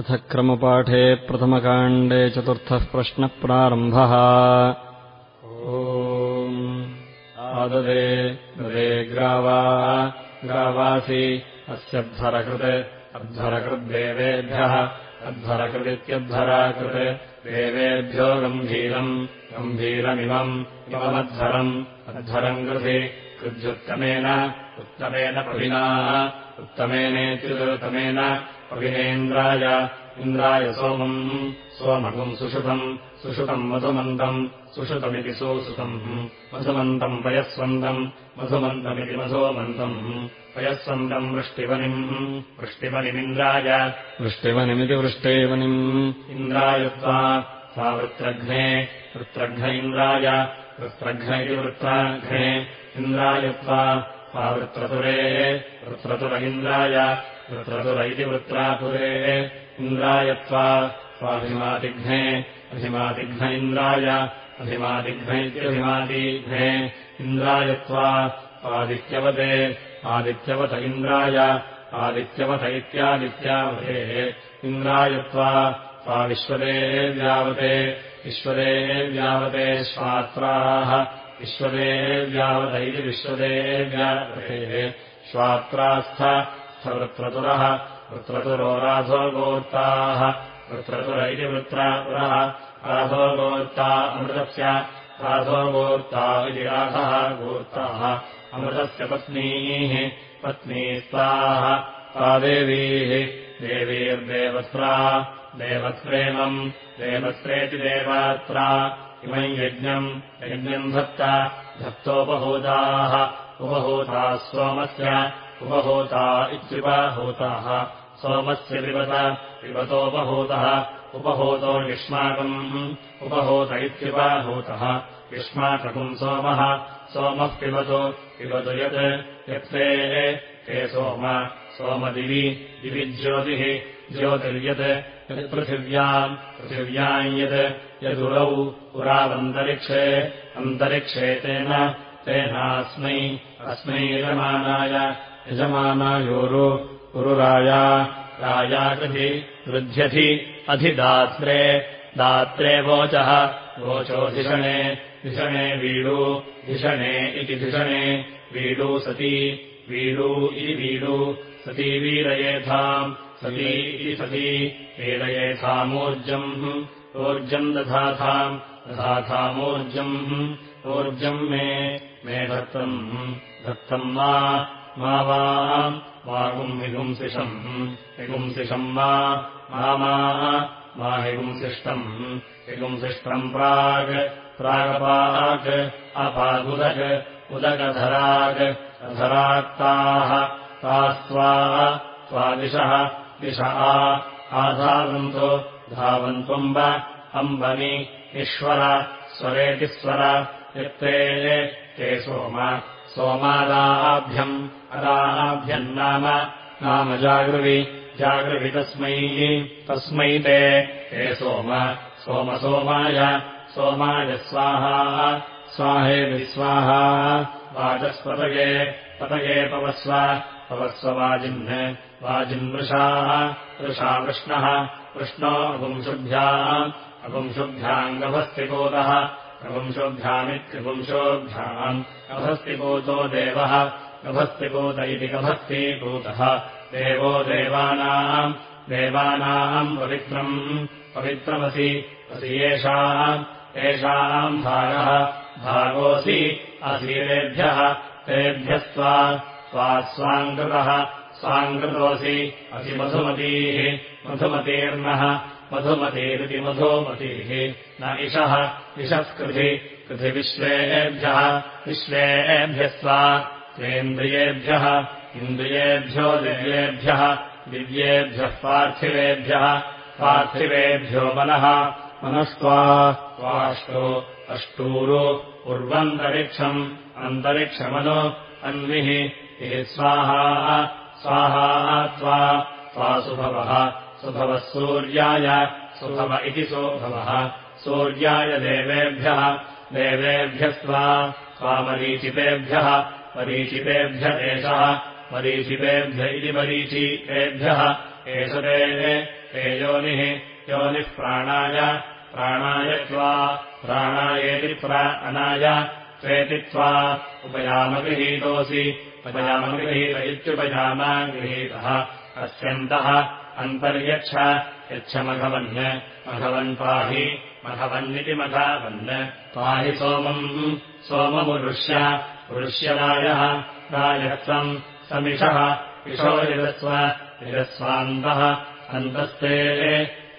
अथ क्रमपाठे प्रथमकाण्डे चतुर्थः प्रश्नप्रारम्भः आददे ददे ग्रावा ग्रावासि अस्यध्वरकृत् अध्वरकृद्देवेभ्यः अध्वरकृदित्यध्वराकृत् देवेभ्यो गम्भीरम् गम्भीरमिमम् इममध्वरम् अध्वरम् कृति कृद्युत्तमेन उत्तमेन पविनाः उत्तमेनेत्युत्तमेन पविनेन्द्राय इन्द्राय सोमम् सोमकम् सुषुतम् सुषुतम् मधुमन्तम् सुषुतमिति सुसुतम्। मधुमन्तम् पयस्वन्दम् मधुमन्तमिति मधुमन्तम् पयस्वन्दम् वृष्टिवनिम् वृष्टिवनिमिन्द्राय। वृष्टिवनिमिति वृष्टिवनिम्। इन्द्रायत्वा सा वृत्रघ्ने वृत्रघ्न इन्द्राय वृत्रघ्न इति वृत्राघ्ने। इन्द्रायत्वा सा वृत्रतुरे वृत्रतुर इन्द्राय वृत्रतुर इति वृत्रातुरे इन्द्रायत्वा स्वाभिमातिघ्ने अभिमातिघ्न इन्द्राय अभिमातिघ्न इत्यभिमातिघ्ने इन्द्रायत्वा आदित्यवते इन्द्राय आदित्यवत इत्यादित्यावते। इन्द्रायत्वा स्वाविश्वदे व्यावते विश्वदे व्यावते स्वात्राः विश्वदे इति विश्वदे व्यावते। स्वात्रास्थ स्थवृत्रतुरः वृत्रतुरो राधोगोत्ताः वृत्रतुर इति वृत्रातुरः राधोगोत्ता अमृतस्य राधोगोत्ता इति राधः गोत्ताः। अमृतस्य पत्नीः पत्नीस्ताः सा देवीः देवीर्देवत्रा देवत्रेमम् देवत्रेति देवात्रा इमम् यज्ञम् यज्ञम् धत्त धत्तोपहूताः उपहूताः सोमस्य उपहूता इत्युपहूताः सोमस्य पिबत पिबतोपहूतः उपहूतो युष्माकम् उपहूत इत्युपहूतः युष्माकम् सोमः सोमः पिबतु पिबतु यत् यत्ते ते सोम। सोमदिवि दिवि ज्योतिः ज्योतिर्यत् यत्पृथिव्याम् पृथिव्याम् यत् यदुरौ पुरावन्तरिक्षे अन्तरिक्षे तेन तेनास्मै अस्मै यजमानाय यजमानायोरु उरुराया रायाकृधि वृद्ध्यधि अधिदात्रे दात्रे वोचः वोचोधिषणे धिषणे वीडु धिषणे इति धिषणे वीडु सती वीडु इति वीडु सती वीरयेथाम् सती इति सती वीरयेथामूर्जम् ऊर्जम् दधाथाम् दधाथामूर्जम् ऊर्जम् मे मे धत्तम् धत्तम् वा मा वाम् वागुम् विगुंसिषम् विगुंसिषम् वा मा हिगुंसिष्टम् हिगुंसिष्टम् प्राग् प्रागपाक् अपादुदक् उदकधराग् अधराक्ताः दिशः आधावन्तो धावन्त्वम्ब अम्बनि ईश्वर स्वरेति स्वर यत्ते ते सोम सोमादाभ्यम् अदाभ्यम् नाम जागृवि। जागृवि तस्मै। तस्मै ते। ते सोम। सोमसोमाय सोमाय। स्वाहा। स्वाहे विस्वाहा। वाचस्पतये। पतये पवस्व। पवस्व वाजिन् वाजिन्वृषाः वृषा। कृष्णः कृष्णो अपुंशुभ्याम् अपुंशुभ्याङ्गभस्तिपोतः प्रपुंशोभ्यामित्रिपुंशोभ्याम् गभस्तिपूतो देवः गभस्तिपूत इति गभस्तीपूतः देवो देवानाम् देवानाम् पवित्रम् पवित्रमसि असि येषाम् येषाम् भागः। भागोऽसि असीरेभ्यः तेभ्यस्त्वा स्वा स्वाङ्कृतः स्वाङ्कृतोऽसि असि मधुमतीः मधुमतीर्नः मधुमतीरिति मधुमतीः। न इषः इषस्कृधि कृधि विश्वेभ्यः विश्वेभ्यस्त्वा त्वेन्द्रियेभ्यः इन्द्रियेभ्यो दिव्येभ्यः दिव्येभ्यः पार्थिवेभ्यः पार्थिवेभ्यो मनः मनस्त्वा त्वाष्टो अष्टूरु उर्वन्तरिक्षम् अन्तरिक्षमनु अन्विः हे स्वाहा स्वाहा त्वा त्वा सुभवः सुभवः सूर्याय सुभव इति सोभवः सूर्याय देवेभ्यः देवेभ्यस्त्वा स्वामरीचितेभ्यः मरीचितेभ्य एषः मरीचिपेभ्य इति मरीचिपेभ्यः एष ते योनिः योनिः प्राणाय प्राणाय त्वा प्राणायेति प्राणाय त्वेति त्वा उपयामगृहीतोऽसि उपयामगृहीत इत्युपयामा गृहीतः अस्यन्तः अन्तर्यच्छ यच्छमघवन् मघवन् पाहि मघवन्निति मघावन् पाहि सोमम् सोममुरुष्य पुरुष्यरायः रायत्वम् समिषः विशो यजस्व यजस्वान्तः अन्तस्ते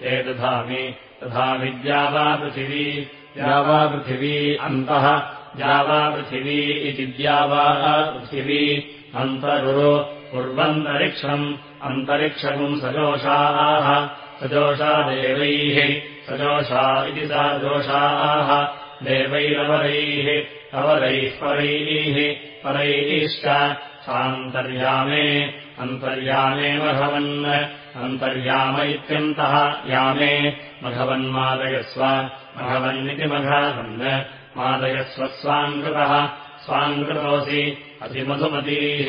ते दधामि दधामि द्यावापृथिवी द्यावापृथिवी अन्तः द्यावापृथिवी इति द्यावापृथिवी अन्तरुरु उर्वन्तरिक्षम् अन्तरिक्षम् सजोषाः सजोषा देवैः सजोषा इति सा दोषाः देवैरवरैः अवरैः परैः परैश्च सान्तर्यामे अन्तर्यामे मघवन्। अन्तर्याम इत्यन्तः यामे मघवन्मादयस्व मघवन्निति मघावन्। मादयस्व स्वाङ्कृतः स्वाङ्कृतोऽसि अतिमधुमतीः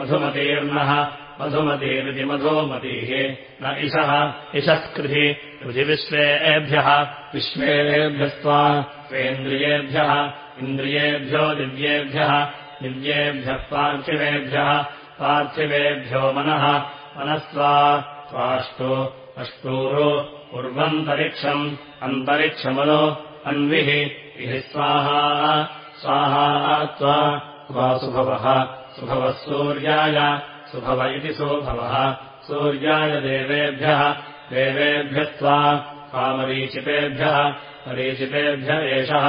मधुमतीर्णः मधुमतीरिति मधुमतीः। न इषः इषःकृति कृतिविश्वेभ्यः विश्वेभ्यस्त्वा स्वेन्द्रियेभ्यः इन्द्रियेभ्यो दिव्येभ्यः दिव्येभ्यः पार्थिवेभ्यः पार्थिवेभ्यो मनः मनस्त्वा त्वाष्टो अष्टूरो उर्वन्तरिक्षम् अन्तरिक्षमनो अन्विः इह स्वाहा स्वाहा त्वा त्वा सुभवः सुभवः सूर्याय सुभव इति सुभवः सूर्याय देवेभ्यः देवेभ्यस्त्वा स्वामरीचितेभ्यः मरीचितेभ्य एषः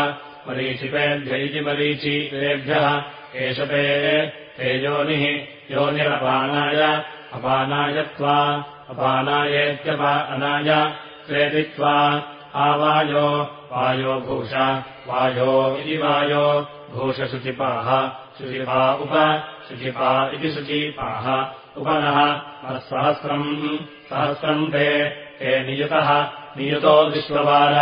मरीचितेभ्य इति मरीचितेभ्यः एष ते तेजोनिः योनिरपानाय अपानाय त्वा अपानायेत्यपानाय प्रेदित्वा आवायो वायो भूष वायो इति वायो भूषशुचिपाः शुचिपा उप शुचिपा इति शुचीपाः उपनः सहस्रम् सहस्रम् ते ते नियुतः नियुतो विश्ववार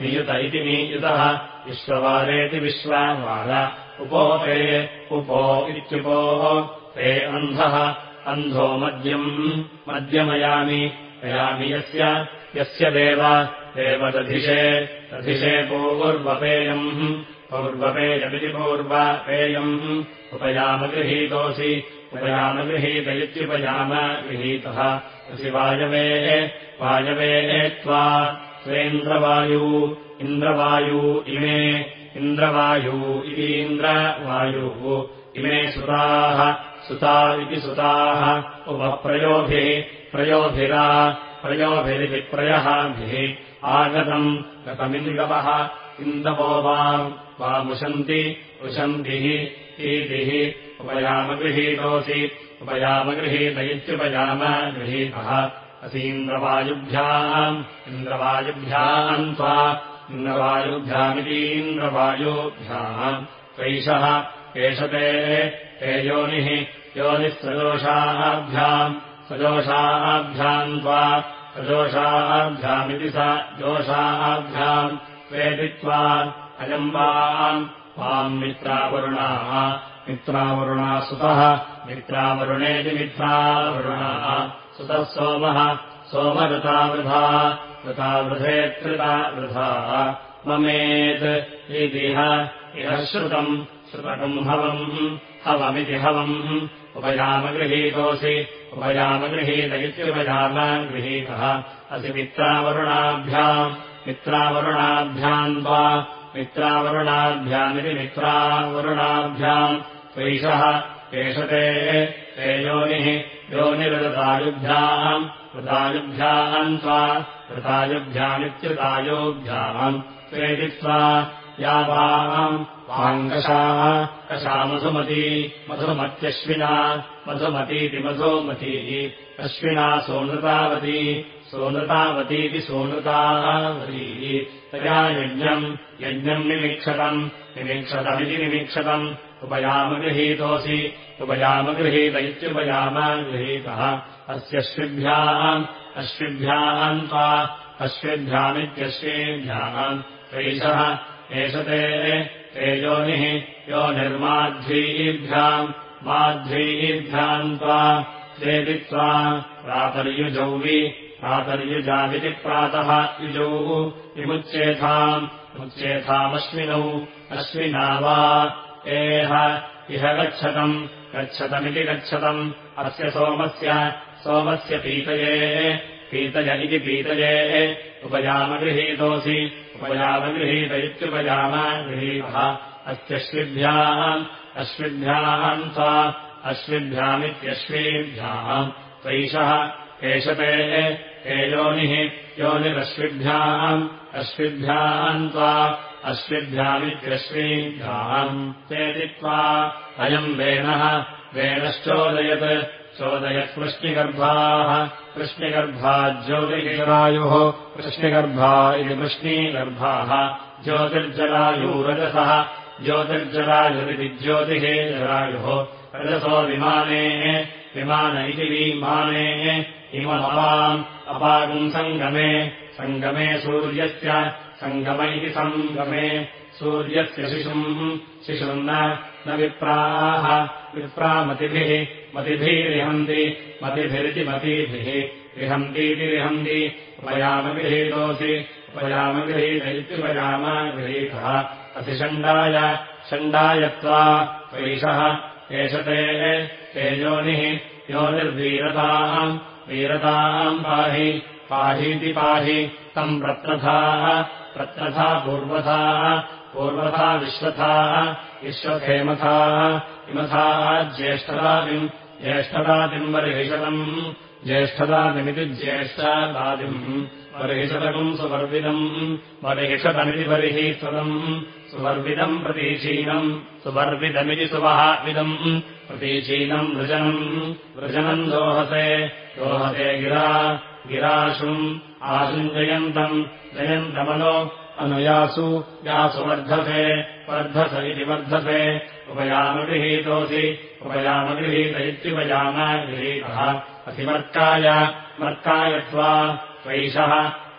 नियुत इति नियुतः विश्ववारेति विश्वावार उपो ते उपो इत्युपोः ते अन्धः। अन्धो मद्यम् मद्यमयामि। मयामि यस्य यस्य देव देवदधिषे दधिषे पूर्वपेयम्। पौर्वपेयमिति पूर्वापेयम्। उपयामगृहीतोऽसि उपयामगृहीत इत्युपयाम गृहीतः। असि वायवेः वायवेः त्वा स्वेन्द्रवायू इन्द्रवायू इमे इन्द्रवायू इति इन्द्रवायुः इमे सुताः सुता इति सुताः उपप्रयोभिः प्रयोभिरा प्रयोभिरिति प्रयहाभिः आगतम् गतमिति गवः इन्दवो वाम् वामुशन्ति उशन्तिः ईतिः उपयामगृहीतोऽसि उपयामगृहीत इत्युपयाम गृहीतः। असीन्द्रवायुभ्याम् इन्द्रवायुभ्याम् त्वा इन्द्रवायुभ्यामितीन्द्रवायुभ्याम् त्वैषः एष ते ते योनिः योनिः सजोषाभ्याम् सजोषाभ्याम् त्वा सजोषाभ्यामिति स जोषाभ्याम् वेदित्वा अयम् वाम् वाम् मित्रावरुणाः। मित्रावरुणा सुतः। मित्रावरुणेति मित्रावरुणाः। सुतः सोमः सोमऋतावृथा ऋतावृधेत्कृतावृथाः ममेत् इतिह इह श्रुतम् श्रुतकम् हवम् हवमिति हवम् उपयामगृहीतोऽसि उपयामगृहीत इत्युपयाम गृहीतः। असि मित्रावरुणाभ्याम् मित्रावरुणाभ्याम् वा मित्रावरुणाभ्यामिति मित्रावरुणाभ्याम् त्वैषः एषते ते योनिः योनिरृतायुभ्याम् ऋतायुभ्याम् त्वा ऋतायुभ्यामित्युतायोभ्याम् प्रेदित्वा यावाम् वाङ्कषाः कषा मधुमती मधुमत्यश्विना मधुमतीति मधुमतीः अश्विना सोनृतावती सोनृतावतीति सोनृतावतीः। तया यज्ञम् यज्ञम् निमीक्षतम् निमीक्षतमिति निमीक्षतम्। उपयामगृहीतोऽसि उपयामगृहीत इत्युपयाम गृहीतः अस्यश्विभ्याम् अश्विभ्याम् त्वा अश्विभ्यामित्यश्वेभ्याम्। एषः एष ते ते योनिः यो निर्माध्वीभ्याम् माध्वीर्ध्यान्त्वा त्वेदित्वा प्रातर्युजौवि प्रातर्युजाविति प्रातः युजौः। विमुच्येथाम् मुच्येथामश्विनौ अश्विना वा। एह इह गच्छतम् गच्छतमिति गच्छतम् अस्य सोमस्य सोमस्य पीतये पीतय इति पीतये। उपयामगृहीतोऽसि उपयामगृहीत इत्युपयामगृहीतः अस्त्यश्विभ्याम् अश्विभ्याम् सा अश्विभ्यामित्यश्वीभ्याम्। त्वैषः एषते हे योनिः योनिरश्विभ्याम् अश्विभ्याम् त्वा अश्विभ्यामित्यश्वीभ्याम्। चेदित्वा अयम् वेणः वेणश्चोदयत् चोदयत् कृष्णिगर्भाः कृष्णिगर्भा ज्योतिर्जरायुः। कृष्णिगर्भा इति वृष्णीगर्भाः ज्योतिर्जरायुरजसः। ज्योतिर्जरायुरिति ज्योतिः जरायुः। रजसो विमाने। विमान इति विमाने। इममपाम् अपागुम् सङ्गमे। सङ्गमे सूर्यस्य। सङ्गम सङ्गमे। सूर्यस्य शिशुम्। शिशुम् न विप्राः। विप्रामतिभिः मतिभिरिहन्ति मतिभिरिति मतिभिः। रिहन्तीति रिहन्ति उपयामगृहीतोऽसि उपयामगृहीत इत्युपयामगृहीतः अतिषण्डाय षण्डायत्वा वैषः एष ते ते योनिः योनिर्वीरताम् वीरताम् पाहि पाहीति पाहि तम् प्रत्रथाः प्रत्रथा पूर्वथा पूर्वथा विश्वथा विश्वखेमथा इमथा ज्येष्ठदादिम् ज्येष्ठदादिम् वरिहिषदम् ज्येष्ठदादिमिति ज्येष्ठदादिम्। वरिहिषदकम् सुवर्विदम्। वरिहिषदमिति वरिहीषदम् सुवर्विदम् प्रतीचीनम्। सुवर्विदमिति सुवहाविदम्। प्रतीचीनम् वृजनम्। वृजनम् दोहसे। दोहसे गिरा। गिराशुम्। आशुञ्जयन्तम् जयन्तमनो अनुयासु यासु वर्धसे वर्धस इति वर्धसे। उपयामगृहीतोऽसि उपयामगृहीत इत्युपयामगृहीतः अतिमर्काय मर्कायत्वा त्वैषः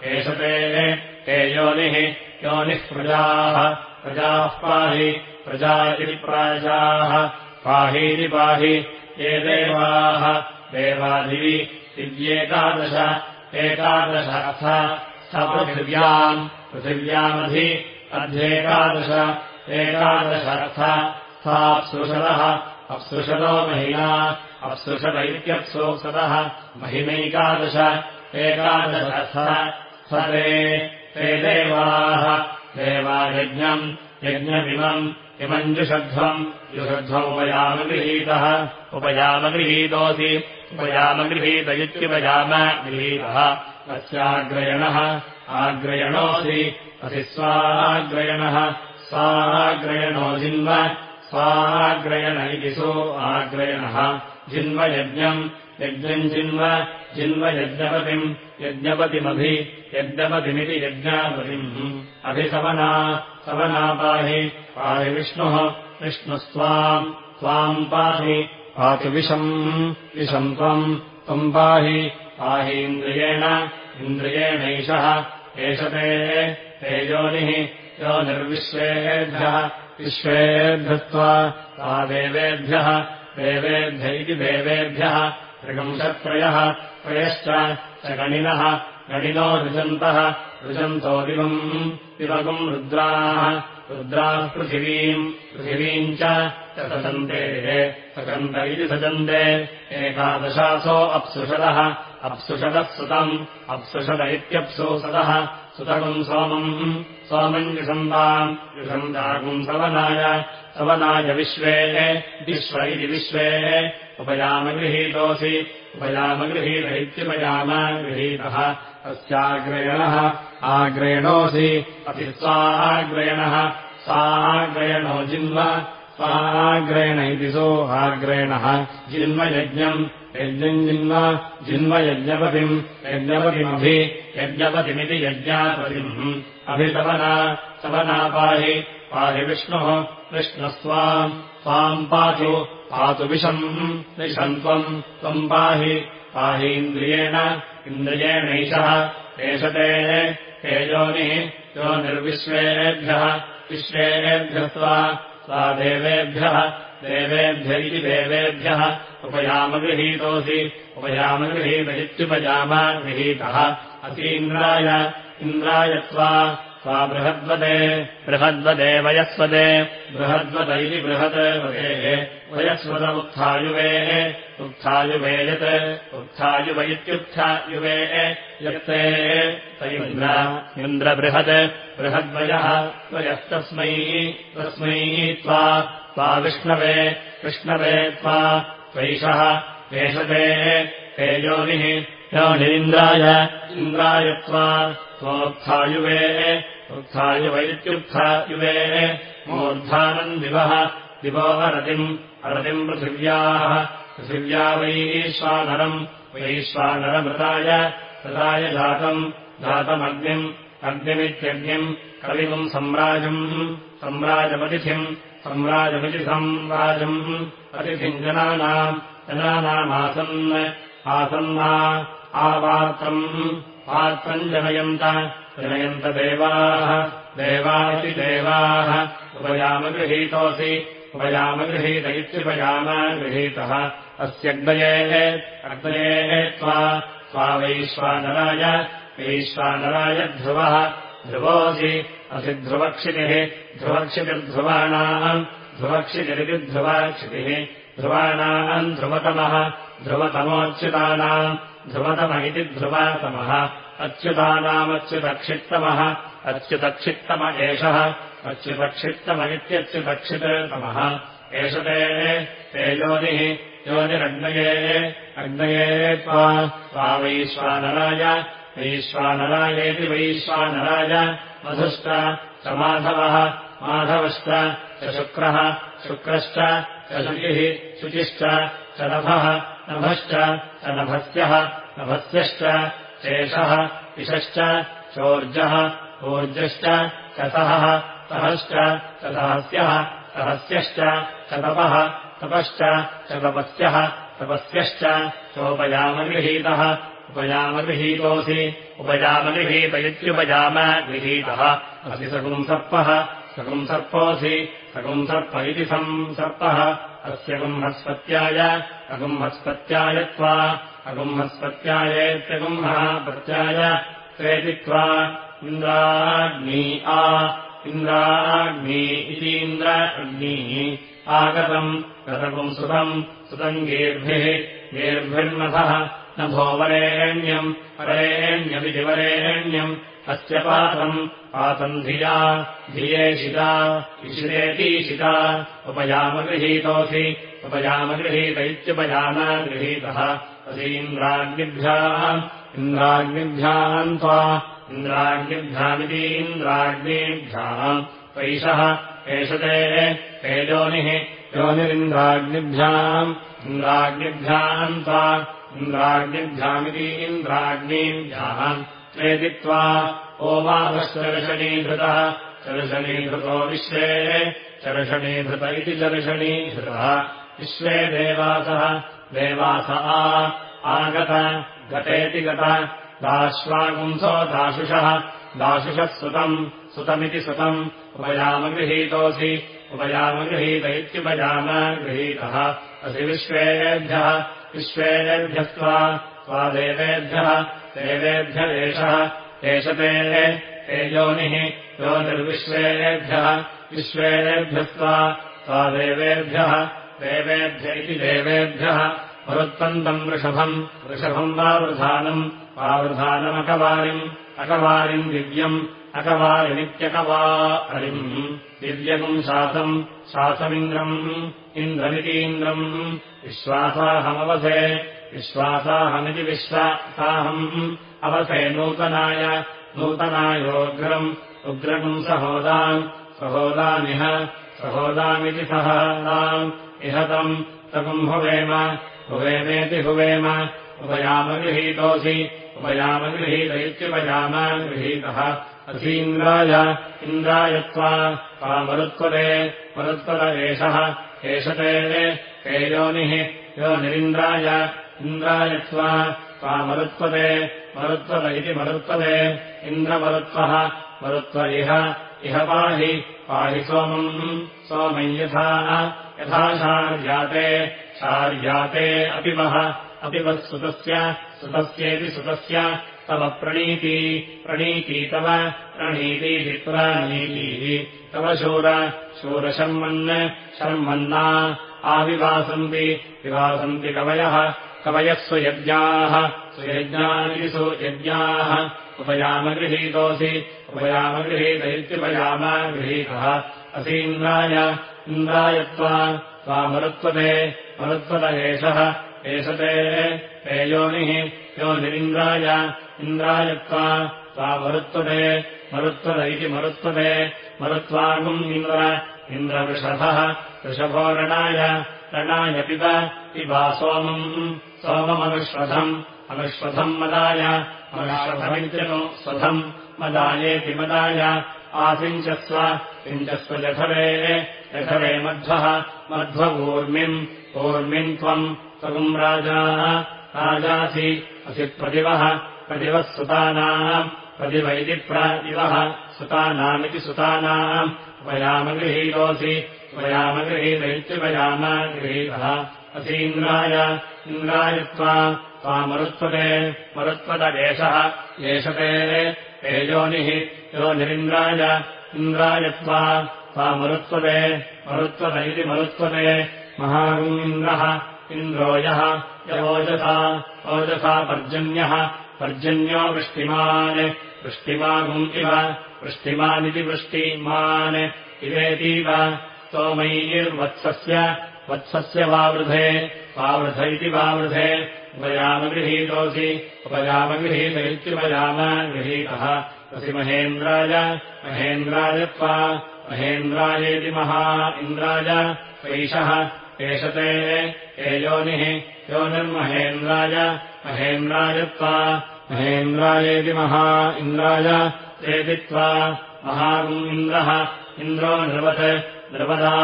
एष ते ते योनिः योनिः प्रजाः। प्रजाः पाहि प्रजा इति प्राजाः। पाहीति पाहि ये देवाः। देवादिवि दिव्येकादश एकादश अथ स पृथिव्याम् पृथिव्यामधि अध्येकादश एकादश अथ साप्सृषदः अप्सृषदो महिला अप्सृषद इत्यप्सोऽसदः महिमैकादश एकादश अथ स ते देवाः देवायज्ञम् यज्ञमिमम् इमम् जुषध्वम् जुषध्वमुपयामगृहीतः उपयामगृहीतोऽसि उपयामगृहीत इत्युपयामगृहीतः अस्याग्रयणः आग्रयणोऽसि असि स्वाग्रयणः स्वाग्रयणो जिन्व स्वाग्रयण इति सो आग्रयणः। जिन्वयज्ञम् यज्ञम् जिन्व जिन्वयज्ञपतिम् यज्ञपतिमभि यज्ञपतिमिति यज्ञापतिम्। अभिसवना सवना पाहि पाहि विष्णुः विष्णुस्त्वाम् त्वाम् पाहि पातु विषम् विषम् त्वम् त्वम् पाहि पाहीन्द्रियेण इन्द्रियेणैषः एष ते ते योनिः योनिर्विश्वेभ्यः विश्वेभ्यस्त्वा सा देवेभ्यः देवेभ्य इति देवेभ्यः त्रिगंशत्रयः त्रयश्च च गणिनः गणिनो ऋजन्तः ऋजन्तो दिवम् दिवगम् रुद्राः रुद्राः पृथिवीम् पृथिवीम् च सजन्ते सजन्त इति सजन्ते एकादशासो अप्सुषदः अप्सुषदः सुतम्। अप्सुषद इत्यप्सुसदः सुतकम् सोमम्। सोमम् युषन्ताम् युषन्ताकुम् सवनाय। सवनाय विश्वे। विश्व इति विश्वे। उपयामगृहीतोऽसि। उपयामगृहीत इत्युपयामगृहीतः अस्याग्रयणः आग्रयणोऽसि। अपि स्वाग्रयणः साग्रयणो जिन्व स्वाग्रयण इति सो आग्रयणः जिन्वयज्ञम् यज्ञम् जिन्व जिन्वयज्ञपतिम् यज्ञपतिमभि यज्ञपतिमिति यज्ञापतिम् अभितवना सवना पाहि पाहि विष्णुः विष्णुस्त्वाम् त्वाम् पातु पातु विषम् विषम् त्वम् त्वम् पाहि पाहीन्द्रियेण इन्द्रियेणैषः एष ते हे योनिः योनिर्विश्वेभ्यः विश्वेभ्यस्त्वा सा देवेभ्यः देवेभ्य इति देवेभ्यः। उपयामगृहीतोऽसि उपयामगृहीत इत्युपयाम गृहीतः अतीन्द्राय इन्द्राय त्वा सा बृहद्वदे बृहद्वदे वयस्वदे बृहद्वद इति बृहद्वदेः वयस्वद उत्थायुवेः उत्थायुवे यत् उत्थायुव इत्युत्थायुवे यत्ते तैन्द्र इन्द्रबृहत् बृहद्वयः त्वयस्तस्मै तस्मै त्वा त्वा विष्णवे विष्णवे त्वा त्वैषः वेषते ते योनिः योनिरिन्द्राय इन्द्राय त्वा त्वोत्थायुवे उत्थायुव इत्युत्थायुवे। मूर्धानम् दिवः दिवो अरतिम् अरतिम् पृथिव्याः। पृथिव्या वैश्वानरम् वैश्वानरमृताय मृताय जातम् जातमग्निम् अग्निमित्यग्निम् कविमुम् सम्राजम् सम्राजमतिथिम् सम्राजमिति सम्राजम्। अतिथिम् जनानाम् जनानामासन् आसन्ना आवार्तम् पात्रम् जनयन्त जनयन्त देवाः इति देवाः। उपयामगृहीतोऽसि उपयामगृहीत इत्युपयाम गृहीतः। अस्यग्नयेः अग्नयेः त्वा स्वावैश्वानराय वैश्वानराय ध्रुवः। ध्रुवोऽसि असि ध्रुवक्षितिः ध्रुवक्षितिर्ध्रुवाणाम् ध्रुवक्षितिरिति ध्रुवाक्षितिः ध्रुवाणाम् ध्रुवतमः ध्रुवतमोच्युतानाम् ध्रुवतम इति ध्रुवातमः। अच्युतानामच्युतक्षित्तमः अच्युतक्षित्तम एषः अच्युतक्षित्तम इत्यच्युतक्षिततमः एष ते तेजोनिः योनिरग्नये अग्नये त्वा वैश्वानराय वैश्वानरायेति वैश्वानराय मधुश्च च माधवः माधवश्च च शुक्रः शुक्रश्च शुचिः शुचिश्च च नभः नभश्च च नभस्यः नभस्यश्च शेषः इषश्च चोर्जः ऊर्जश्च चतहः तहश्च चतहस्यः सहस्यश्च चतपः तपश्च चतपस्यः तपस्यश्च चोपयामगृहीतः उपयामगृहीतोऽसि उपयामगृहीत इत्युपयाम गृहीतः। असि सकुंसर्पः सकुंसर्प इति संसर्पः अस्य अगुम्हस्पत्याय त्वा। अगुम्हस्पत्यायेत्यगुम्हः प्रत्याय त्वेतित्वा इन्द्राग्नी आ। इन्द्राग्नी इतीन्द्र अग्निः आगतम्। गतपुम् सुतम्। गीर्भिः। गीर्भिर्नभः नभो वरेण्यम्। वरेण्यमिति वरेण्यम् अस्य पातम् पातम् धिया धियेशिता इशिरेतीशिता उपयामगृहीतोऽसि उपयामगृहीत इत्युपयाम गृहीतः। असीन्द्राग्निभ्याम् इन्द्राग्निभ्याम् त्वा इन्द्राग्निभ्यामिति इन्द्राग्नेभ्याम् पैषः एषते तेजोनिः योनिरिन्द्राग्निभ्याम् इन्द्राग्निभ्याम् त्वा इन्द्राग्निभ्यामिति इन्द्राग्नेभ्याम् त्वेदित्वा ओमाभश्चर्षणीभृतः चर्षणीभृतो विश्वे। चर्षणीभृत इति चर्षणीभृतः विश्वे देवासः। देवास आगत। गतेति गत। दाश्वागुंसो दाशुषः। दाशुषः सुतम्। सुतमिति सुतम्। उपयामगृहीतोऽसि उपयामगृहीत इत्युपयाम गृहीतः। असि विश्वेभ्यः। विश्वेभ्यस्त्वा स्वादेवेभ्यः देवेभ्य एषः एष ते योनिः योनिर्विश्वेभ्यः विश्वेभ्यस्त्वा स्वादेवेभ्यः देवेभ्य इति देवेभ्यः मरुत्पन्तम् वृषभम् वृषभम् वावृधानम् वावृधानमकवारिम् अकवारिम् दिव्यम् अकवारिमित्यकवारिम् दिव्यम् शासम् शासमिन्द्रम् इन्द्रमितीन्द्रम् विश्वासाहमवसे विश्वासाहमिति विश्वासाहम् अवसे नूतनाय नूतनायोग्रम् उग्रम् सहोदाम् सहोदामिह सहोदामिति सहोदाम् इहतम् तकुम् हुवेम हुवेमेति हुवेम उपयामगृहीतोऽसि उपयामगृहीत इत्युपयाम गृहीतः असीन्द्राय इन्द्राय त्वा मरुत्पदे मरुत्पद एषः एष ते ते योनिः योनिरिन्द्राय इन्द्राय त्वा मरुत्पदे मरुत्पद इति मरुत्पदे इन्द्रमरुत्वः मरुत्व इह इह पाहि पाहि सोमम् सोमम् यथा शार्याते शार्याते अपिवः अपिवत्सुतस्य सुतस्येति सुतस्य तव प्रणीति प्रणीति तव प्रणीतिः प्रणीतिः तव शूर शूरशर्मन् शर्मन्ना आविवासन्ति विवासन्ति कवयः कवयः स्वयज्ञाः स्वयज्ञानि सुयज्ञाः। उपयामगृहीतोऽसि। उपयामगृहीत इत्युपयाम गृहीतः। असीन्द्राय इन्द्रायत्वा त्वामरुत्वते मरुत्वत। एषः। एषते ते योनिः। योनिरिन्द्राय इन्द्रायत्वा त्वामरुत्वते मरुत्वत इति मरुत्वते। मरुत्वागुम् इन्द्र। इन्द्रवृषभः। वृषभो रणाय। रणाय पिब। पिबा सोमम् सोममनुश्वधम् अनुश्वधम् मदाय। अनुश्वधमित्यनु स्वधम्। मदायेति मदाय। आसिञ्चस्व सिञ्चस्व जठरे। जठरे मध्वः। मध्वपूर्मिम् ऊर्मिम्। त्वम्। त्वम् राजा। राजासि। असि प्रतिवः। प्रतिवः सुतानाम्। प्रतिव इति प्रतिवः सुतानामिति सुतानाम्। उपयामगृहीतोऽसि। उपयामगृहीत इत्युपयाम गृहीतः असीन्द्राय इन्द्रायत्वा त्वामरुत्वते मरुत्वतदेशः एषते तेजोनिः योनिरिन्द्राय इन्द्रायत्वा त्वामरुत्वते मरुत्वत इति मरुत्वते महागुमिन्द्रः इन्द्रो यः यवोजसा ओजसा पर्जन्यः पर्जन्यो वृष्टिमान् वृष्टिमागुम् इव वृष्टिमानिति वृष्टिमान् इवेतीव स्तोमैर्वत्सस्य वत्सस्य वावृधे वावृध इति वावृधे उपयामगृहीतोऽसि उपयामगृहीत इत्युपयाम गृहीतः। असि महेन्द्राय महेन्द्रायत्वा महेन्द्रायेति महा इन्द्राय। वैषः एषते हे योनिः योनिर्महेन्द्राय महेन्द्रायत्वा महेन्द्रायेति महा इन्द्राय। चेदित्वा महागुम् इन्द्रः। इन्द्रो नृवत् नृपदा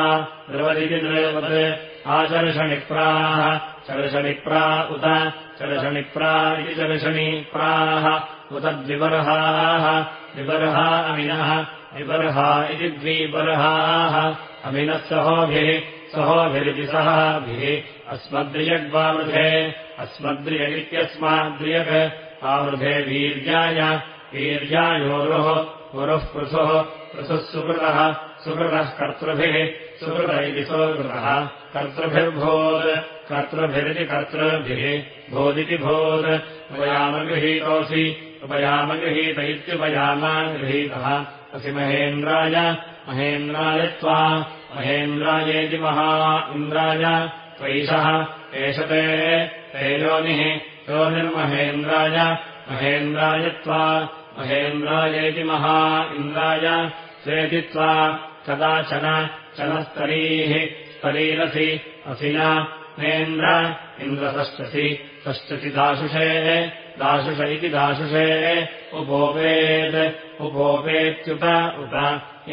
नृवदिति नृवत् आचर्षणिप्राः चर्षणिप्रा उत चर्षणिप्रा इति चर्षणिप्राः उत द्विबर्हाः द्विबर्हा अमिनः विबर्हा इति द्विबर्हाः अमिनः सहोभिः सहोभिरिति सहाभिः अस्मद्रियग्वावृधे अस्मद्रियगित्यस्माद्रियग् आवृधे वीर्याय वीर्यायोरुः गुरुः पृथुः पृथुः सुकृतः सुकृतः कर्तृभिः सुकृत इति सुकृतः। कर्तृभिर्भोत् कर्तृभिरिति कर्तृभिः भोदिति भोत्। उपयामगृहीतोऽसि उपयामगृहीत इत्युपयाम गृहीतः। असि महेन्द्राय महेन्द्रायत्वा महेन्द्रायेति महा इन्द्राय। त्वैषः एषते ते योनिः योनिर्महेन्द्राय महेन्द्रायत्वा महेन्द्रायेति महा इन्द्राय चेदित्वा कदाचन चनस्तरीः स्तरीरसि असि नेन्द्र इन्द्रषष्टसि षष्टसि दाशुषे दाशुष इति दाशुषे उपोपेत् उपोपेत्युत उत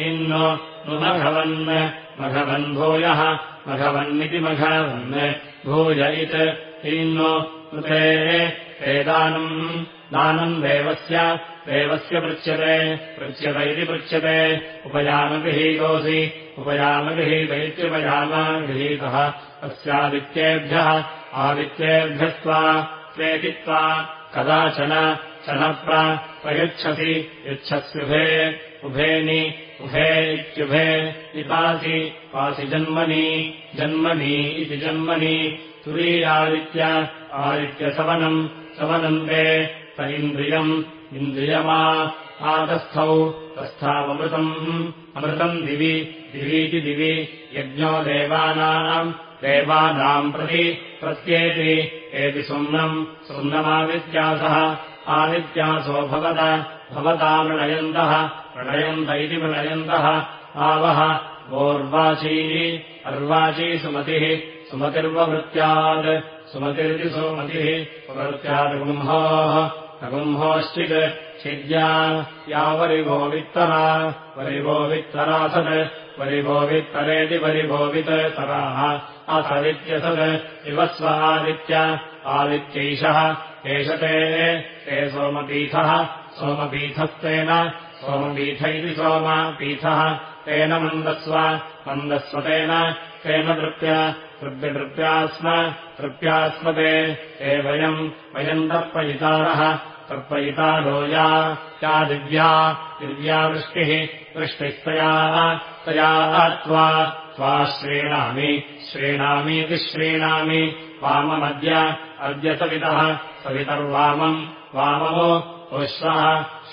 इन्नो नु मघवन् मघवन् भूयः मघवन्निति मघवन् भूय इत् इन्नो नुते एदानम् दानम् देवस्य देवस्य पृच्छ्यते पृच्छ्यत इति पृच्छ्यते। उपयामगृहीतोऽसि उपयामगृहीत इत्युपयामगृहीतः अस्यादित्येभ्यः आदित्येभ्यस्त्वा प्रेतित्वा कदाचन चनप्र प्रयच्छसि यच्छस्युभे उभेनि उभे इत्युभे निपासि पासि जन्मनि जन्मनि इति जन्मनि। तुरीयादित्य आदित्यसवनम् सवनम् ते त इन्द्रियम् इन्द्रियमा आतस्थौ तस्थावमृतम् अमृतम् दिवि दिवीति दिवि यज्ञो देवानाम् देवानाम् प्रति प्रत्येति एति सुम्नम् सुम्नमादित्यासः आदित्यासो भवत भवता मृणयन्तः प्रणयन्त इति मृणयन्तः आवः वोर्वाची अर्वाची सुमतिः सुमतिर्ववृत्त्यात् सुमतिरिति सुमतिः प्रवृत्त्यादगुम्होः अगुम्होश्चित् छिद्या यावरिभो वित्तरा वरिभो वित्तरासत् वरिभो वित्तरेति वरिभो वितराः असदित्यसत् विवस्व आदित्य आदित्यैषः। एष ते ते सोमपीठः सोमपीठस्तेन सोमपीठ। इति सोमा तेन मन्दस्व मन्दस्व तेन तेन तृप्या तृप्यतृप्या स्म तृप्यास्मते ते वयम् वयम् तर्पयितारः तर्पयितारो या या दिव्या दिव्या वृष्टिः वृष्टिस्तया तया त्वा त्वा श्रीणामि श्रीणामीति श्रीणामि वाममद्य अद्य सवितः सवितर्वामम् वामवो विश्वः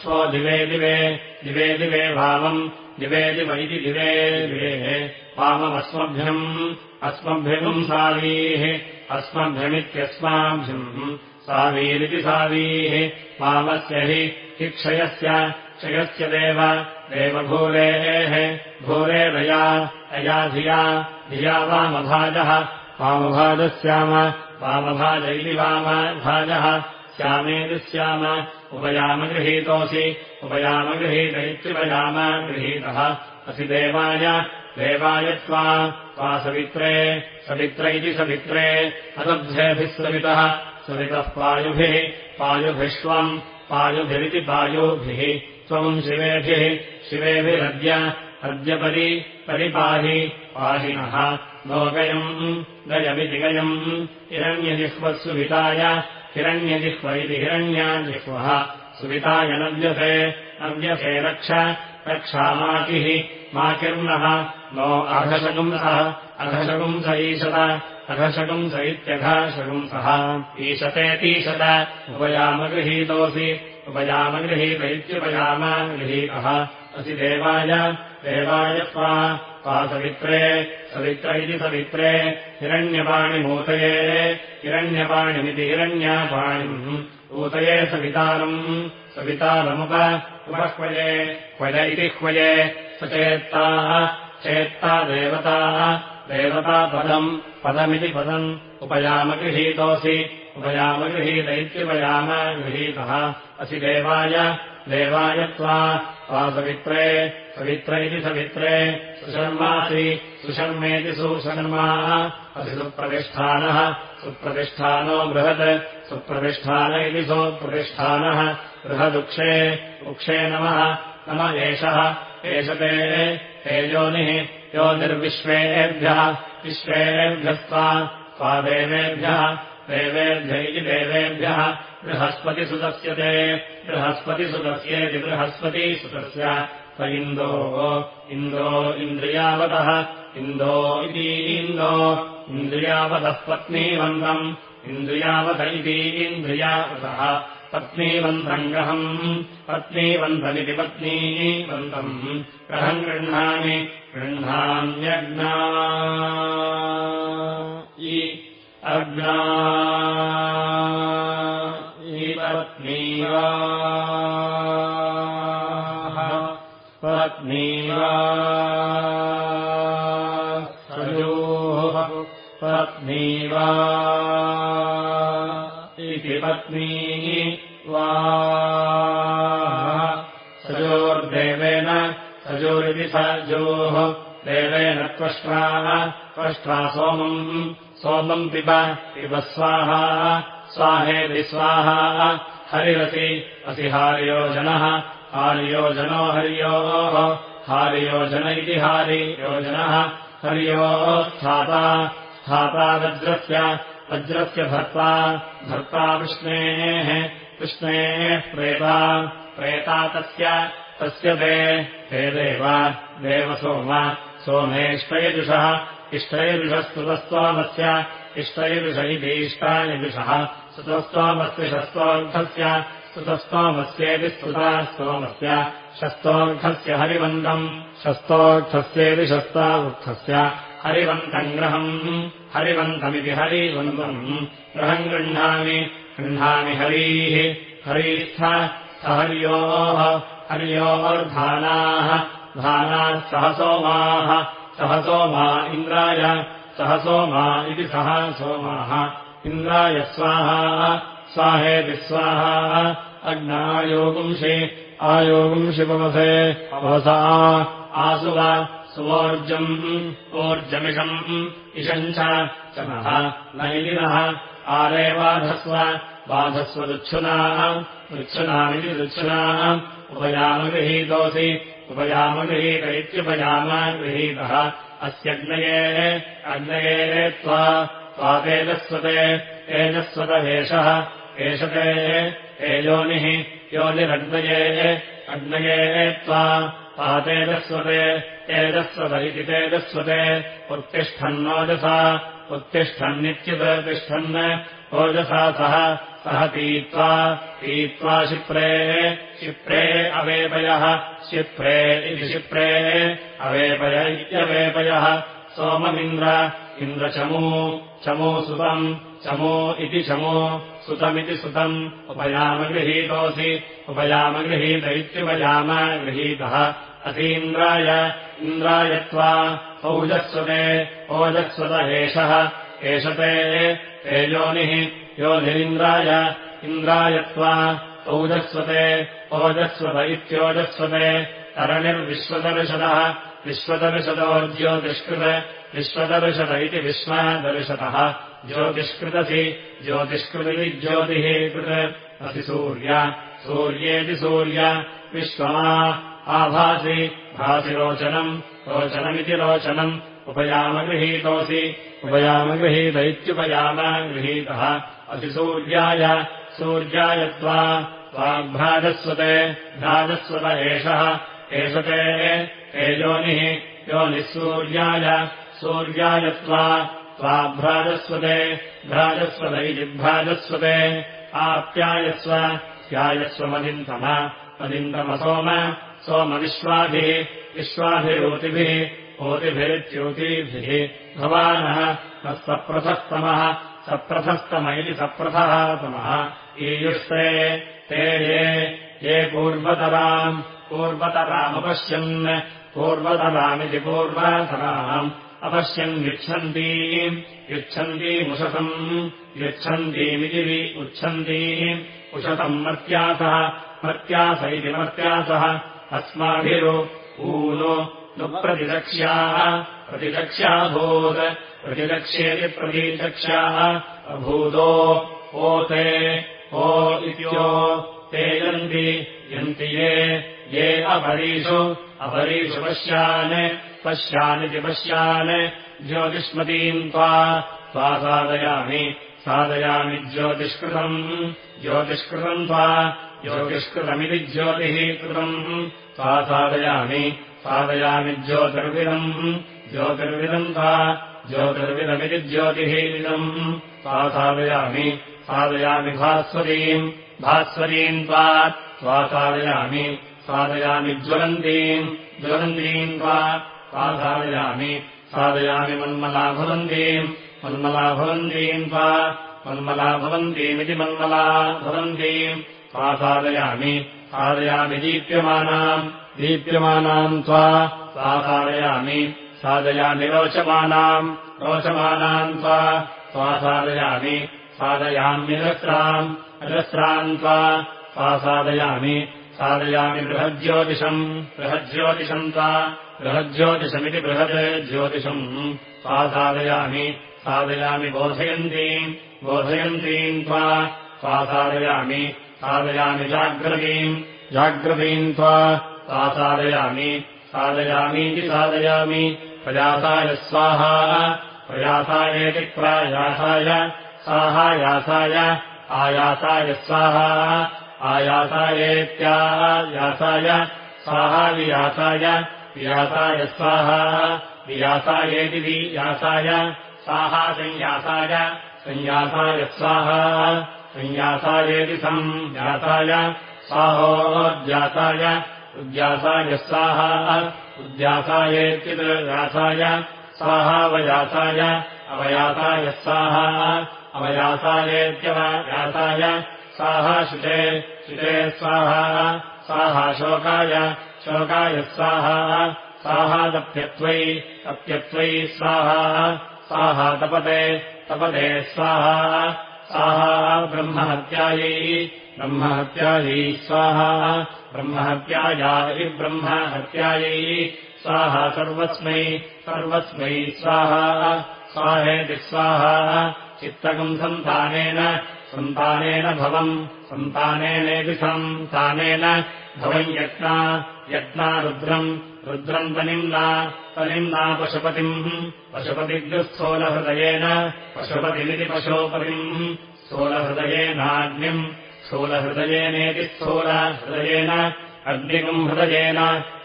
स्वो दिवे दिवे दिवे दिवे वामम् दिवे दिव इति दिवे दिवे वाममस्मभ्यम् अस्मभ्यम् सावीः। अस्मभ्यमित्यस्माभ्यम् सावीरिति सावीः। वामस्य हि हि क्षयस्य क्षयस्य देव देवभूरेः भूरेरया अया धिया धिया वामभाजः। वामभाजस्याम वामभाज इति वामभाजः श्यामेति स्याम उपयामगृहीतोऽसि उपयामगृहीत इत्युपयाम गृहीतः असि देवाय। देवाय त्वा। त्वा सवित्रे। सवित्र इति सवित्रे। अदब्धेभिः सवितः। सवितः पायुभिः। पायुभिष्वम्। पायुभिरिति पायुभिः। त्वम् शिवेभिः। शिवेभिरद्य। अद्यपरि परिपाहि। गयमिति गयम्। हिरण्यजिह्वः सुविताय हिरण्यजिह्व इति हिरण्याजिह्वः। सुविताय नव्यसे नव्यसे रक्ष रक्षामाकिः माकिर्नः नो अघशगुंसः अघशगुंस ईशत अघशगुंस इत्यघशगुंसः ईशतेतीशत उपयामगृहीतोऽसि। उपयामगृहीत इत्युपयाम गृहीतः असि देवाय देवाय त्वा सवित्रे सवित्र इति सवित्रे हिरण्यपाणिमूतये हिरण्यपाणिमिति हिरण्यापाणिम् ऊतये सवितारम् सवितारमुप उपह्वये क्वय इति ह्वये स चेत्ताः चेत्ता देवताः देवतापदम् पदमिति पदम् उपयामगृहीतोऽसि उपयामगृहीत इत्युपयाम गृहीतः असि देवाय देवाय त्वा सवित्रे सवित्र इति सवित्रे सुशर्मासि सुशर्मेति सुशर्माः असि सुप्रतिष्ठानः सुप्रतिष्ठानो बृहत् सुप्रतिष्ठान सुप्रतिष्ठानः बृहदुक्षे उक्षे नमः नम एषः एष ते तेजोनिः योनिर्विश्वेभ्यः विश्वेभ्यस्त्वा त्वा देवेभ्यः देवेभ्य इति देवेभ्यः बृहस्पतिसुतस्य ते बृहस्पतिसुतस्येति बृहस्पतिसुतस्य स इन्दो इन्दो इन्द्रियावतः इन्दो इति इन्दो इन्द्रियावतः पत्नीवन्तम् इन्द्रियावत इति इन्द्रियावतः पत्नीवन्तम् ग्रहम् पत्नीवन्तमिति पत्नीवन्तम् ग्रहम् गृह्णामि गृह्णाम्यग्ना अग्ना पत्नीवा इति पत्नी सजोर्देवेन सजोरिति सजोः देवेन त्वष्ट्राः त्वष्ट्रा सोमम् सोमम् पिब पिब स्वाहा स्वाहेति स्वाहा हरिरसि असि हार्योजनः हार्योजनो हर्योः हार्योजन इति हारियोजनः हर्योः स्थाता। वज्रस्य वज्रस्य भर्ता। भर्ता विष्णेः विष्णेः प्रेता। प्रेता तस्य तस्य ते। ते देव देवसोम सोमेष्टयजुषः इष्टयजुषस्तुतस्त्वामस्य। इष्टयजुष इति इष्टायजुषः। सुतस्त्वामस्य शस्त्वार्थस्य स्तुतस्त्वामस्येति स्तुता स्तोमस्य शस्तोऽर्थस्य हरिवन्तम् शस्तोऽर्थस्येति शस्तावृक्षस्य हरिवन्तम् ग्रहम्। हरिवन्तमिति हरिवन्तम् ग्रहम् गृह्णामि। गृह्णामि हरीः। हरीस्थ स हर्योः। हर्योर्धानाः। धानाः सह सोमाः सह सोमा इन्द्राय। सह सोमा इति सह सोमाः इन्द्राय स्वाहा। स्वाहेति स्वाहा। अग्नायोगुंषि आयोगुंषि पवसे पवसा आसुव सुवोर्जम् ऊर्जमिषम् इषम् च नः नैलिनः आरे बाधस्व बाधस्व दुच्छुनाः दुच्छुनामिति दुच्छुनाः उपयामगृहीतोऽसि उपयामगृहीत इत्युपयामगृहीतः अस्यग्नये अग्नये त्वा तेजस्वते तेजस्वतहेषः एषते एयोनिः योनिरग्नये अग्नये त्वा। तेजस्वते तेजस्वत इति तेजस्वते उत्तिष्ठन्नोजसा उत्तिष्ठन्नित्युपतिष्ठन् ओजसा सह सह पीत्वा पीत्वा शिप्रे शिप्रे अवेपयः शिप्रे इति शिप्रे अवेपय इत्यवेपयः सोममिन्द्र इन्द्रचमू चमू सुतम् चमो इति चमो सुतमिति सुतम्। उपयामगृहीतोऽसि उपयामगृहीत इत्युपयामगृहीतः अतीन्द्राय इन्द्रायत्वा औजस्वते ओजस्वत एषः। एषते तेजोनिः योनिरिन्द्राय इन्द्रायत्वा औजस्वते ओजस्वत इत्योजस्वते तरणिर्विश्वदर्शतः विश्वदर्शतोज्योतिष्कृत विश्वदर्शत इति विश्वदर्शतः। ज्योतिष्कृतसि ज्योतिष्कृति ज्योतिः कृत। असि सूर्य सूर्येति सूर्य विश्वमा आभासि भासि रोचनम् रोचनमिति रोचनम्। उपयामगृहीतोऽसि उपयामगृहीत इत्युपयामगृहीतः असि सूर्याय सूर्याय त्वा त्वाग्भ्राजस्वते भ्राजस्वत एषः एषते तेजोनिः योनिः सूर्याय सूर्याय त्वा त्वाभ्राजस्वते भ्राजस्वत इति भ्राजस्वते आप्यायस्व प्यायस्वमदिन्तम मदिन्दमसोम सोमविश्वाभिः विश्वाभिरोतिभिः ओतिभिरित्योतिभिः भवानः तत्सप्रथस्तमः सप्रथस्तम इति सप्रथः तमः ईयुष्टे ते ये ये पूर्वतराम् पूर्वतरामपश्यन् पूर्वतरामिति पूर्वतराम् अपश्यन् यच्छन्तीम् यच्छन्तीमुषसम् यच्छन्तीमिति उच्छन्तीम् उषतम् मर्त्यासः मर्त्यास इति मर्त्यासः। अस्माभिरु ऊनु नु प्रतिदक्ष्याः प्रतिदक्ष्याभूत् प्रतिदक्ष्येति प्रतिदक्ष्याः अभूतो ओते ओ इत्यो ते यन्ति यन्ति ये ये अपरीषु अपरीषु पश्यान् पश्यानिति पश्यान् ज्योतिष्मतीम् त्वा त्वा साधयामि साधयामि ज्योतिष्कृतम् ज्योतिष्कृतम् त्वा ज्योतिष्कृतमिति ज्योतिः कृतम् त्वा साधयामि साधयामि ज्योतिर्विदम् ज्योतिर्विदम् त्वा ज्योतिर्विदमिति ज्योतिः विदम् त्वा साधयामि साधयामि भास्वतीम् भास्वतीम् त्वा त्वा साधयामि ज्वलन्तीम् ज्वलन्तीम् त्वा त्वा साधयामि साधयामि मन्मलाभवन्तीम् मन्मलाभवन्तीम् त्वा मन्मलाभवन्तीमिति मन्मला भवन्तीम् त्वा साधयामि दीप्यमानाम् दीप्यमानाम् त्वा सा साधयामि रोचमानाम् रोचमानाम् त्वा त्वा साधयामि साधयाम्यजस्राम् सा साधयामि। बृहज्योतिषम्। बृहज्योतिषम् त्वा बृहज्योतिषमिति बृहद् ज्योतिषम्। सा साधयामि। बोधयन्तीम् बोधयन्तीम् त्वा। सा साधयामि। साधयामि जाग्रतीम् त्वा। सा साधयामि। साधयामीति साधयामि। प्रयासाय स्वाहा। प्रयासायेति प्रायासाय। साहायासाय आयासाय स्वाहा आयासायेत्यायासाय साहावियासाय वियासाय स्वाहा वियासायेति वियासाय साहा संयासाय संयासाय स्वाहा संयासायेति संयासाय साहोज्यासाय उद्यासाय स्वाहा उद्यासायेत्युद्यासाय स्वाहावयासाय अवयासाय स्वाहा अवयासायेत्यवयासाय साहा शुचे शुचे स्वाहा। साहा शोकाय शोकाय स्वाहा। साहा तप्यत्वै तप्यत्वै साहा तपते तपते स्वाहा। साहा ब्रह्महत्यायै ब्रह्महत्यायै स्वाहा। ब्रह्महत्याया ब्रह्महत्यायै स्वाहा सर्वस्मै सर्वस्मै स्वाहा। स्वाहेति स्वाहा चित्तकम् सन्तानेन सन्तानेन भवम् सन्तानेनेति सन्तानेन भवम् यत्ना यत्ना रुद्रम् रुद्रम् तनिम्ना तनिम्ना पशुपतिम् पशुपतिग्रस्थूलहृदयेन पशुपतिमिति पशुपतिम् स्थूलहृदयेनाग्निम् स्थूलहृदयेनेति स्थूलहृदयेन अग्निकम् हृदयेन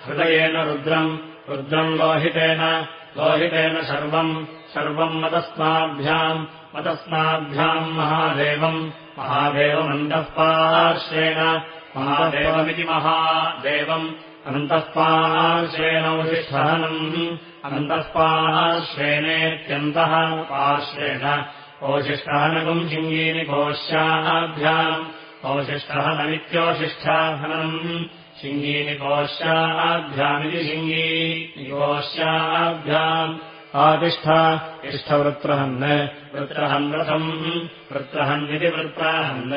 हृदयेन रुद्रम् रुद्रम् लोहितेन लोहितेन सर्वम् सर्वम् मतस्माभ्याम् मतस्माभ्याम् महादेवम्। महादेवमन्तः पार्श्वेण महादेवमिति महादेवम्। अन्तःपार्श्वेणौषिष्ठहनम् अन्तःपार्श्वेनेत्यन्तः पार्श्वेण। ओशिष्ठहनकम् शिङ्गीनि कोश्याभ्याम्। ओशिष्ठहनमित्योशिष्ठाहनम् शिङ्गीनि कोश्याभ्यामिति शिङ्गीनिकोश्याभ्याम् आतिष्ठ इष्ठवृत्रहन् वृत्रहन् रथम् वृत्रहन्निति वृत्राहन्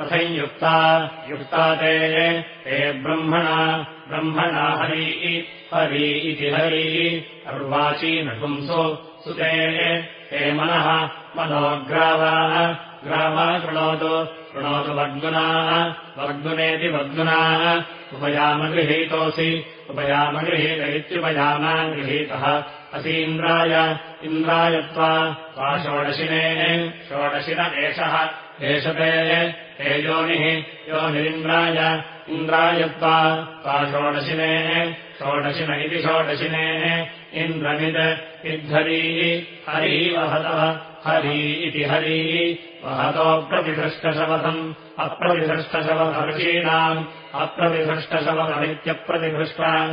रथम् युक्ता युक्ता ते ते ब्रह्मणा ब्रह्मणा हरी हरी इति हरी अर्वाचीनपुंसु सुते ते मनः मनोग्रावाः ग्रावा कृणोतु कृणोतु वर्गुनाः वर्गुनेति वर्गुनाः उपयामगृहीतोऽसि उपयामगृहीत इत्युपयामा गृहीतः असीन्द्राय इन्द्रायत्वा वा षोडशिने षोडशिन एषः। एषते हे योनिः योनिरिन्द्राय इन्द्रायत्वा वा षोडशिने षोडशिन इति षोडशिने इन्द्रमिद इद्धरी हरी वहतः हरी इति हरी वहतोऽप्रतिभृष्टशवधम् अप्रतिभृष्टशवधऋषीणाम् अप्रतिभृष्टशवधमित्यप्रतिभृष्टान्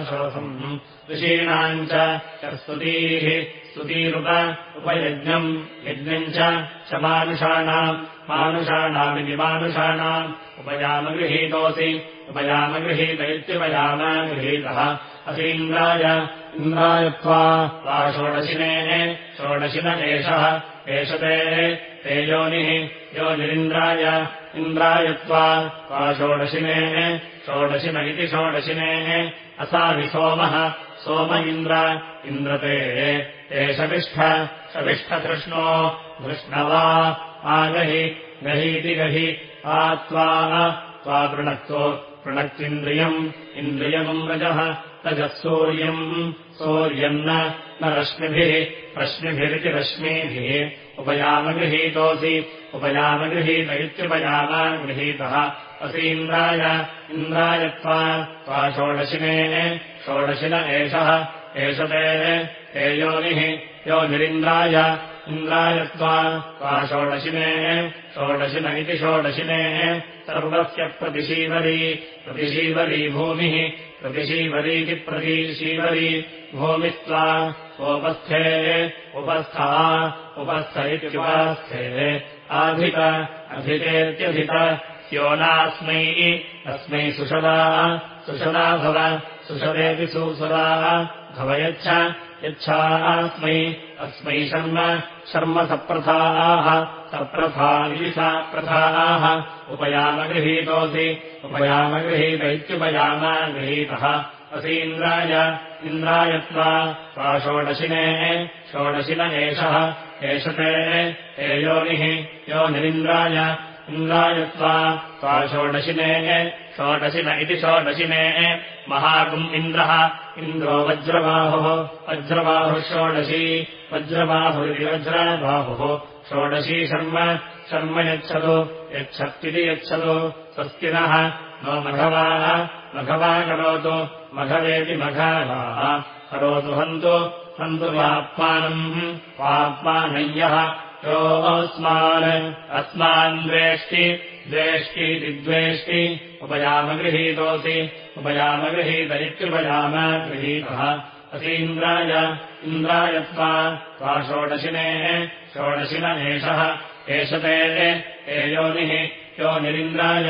शवधम् ऋषीणाम् च स्तुतीः स्तुतीरुप उपयज्ञम्। यज्ञम् च मानुषाणाम्। मानुषाणामिति मानुषाणाम्। उपयामगृहीतोऽसि उपयामगृहीत इत्युपयामगृहीतः असीन्द्राय इन्द्रायत्वा वा षोडशिने एषः। एष ते ते योनिः। योनिरिन्द्राय। इन्द्रायत्वा वा षोडशिने षोडशिन इति षोडशिने असाभि सोमः सोम इन्द्र। इन्द्रते ते शविष्ठ शविष्ठतृष्णो धृष्णवा आगहि गहीति गहि आत्वा त्वा पृणक्तो पृणक्तिन्द्रियम् इन्द्रियमम् रजः रजः सूर्यम्। सूर्यम् न रश्मिभिः रश्मिभिरिति रश्मिभिः उपयामगृहीतोऽसि उपयामगृहीत इत्युपयामगृहीतः असीन्द्राय इन्द्रायत्वा त्वा षोडशिने षोडशिन एषः एष ते ते योनिः योनिरिन्द्राय इन्द्रायत्वा त्वा षोडशिने षोडशिन इति षोडशिने सर्वस्य प्रतिशीवरी प्रतिशीवरी भूमिः प्रतिशीवरीति प्रतिशीवरी भूमित्वा सोपस्थे उपस्था उपस्थ इत्युपास्थे आधिक अधिकेत्यधिक स्योनास्मै अस्मै सुषदा सुषदा भव सुषदेति सुसुरा भव यच्छ यच्छास्मै अस्मै शर्म शर्म सप्रथाः सा प्रथाः उपयामगृहीतोऽसि उपयामगृहीत इत्युपयामगृहीतः असीन्द्राय इन्द्रायत्वा वा षोडशिने षोडशिन एषः एष ते योनिः योनिरिन्द्राय इन्द्रायत्वा त्वा षोडशिने षोडशिन इति षोडशिने। महाकुम् इन्द्रः इन्द्रो वज्रबाहुः वज्रबाहुः षोडशी वज्रबाहुरिति वज्रबाहुः। षोडशी शर्म शर्म यच्छतु यच्छत्विति यच्छतु स्वस्तिनः। नो मघवाः मघवा करोतु मघवेति मघवाः। करोतु हन्तु हन्तु वाप्मानम् वाप्मानय्यः योऽस्मान् अस्मान् द्वेष्टि द्वेष्टीति द्वेष्टि उपयामगृहीतोऽसि उपयामगृहीत इत्युपयामगृहीतः असीन्द्राय इन्द्रायत्वा त्वा षोडशिने षोडशिन एषः एष ते योनिः योनिरिन्द्राय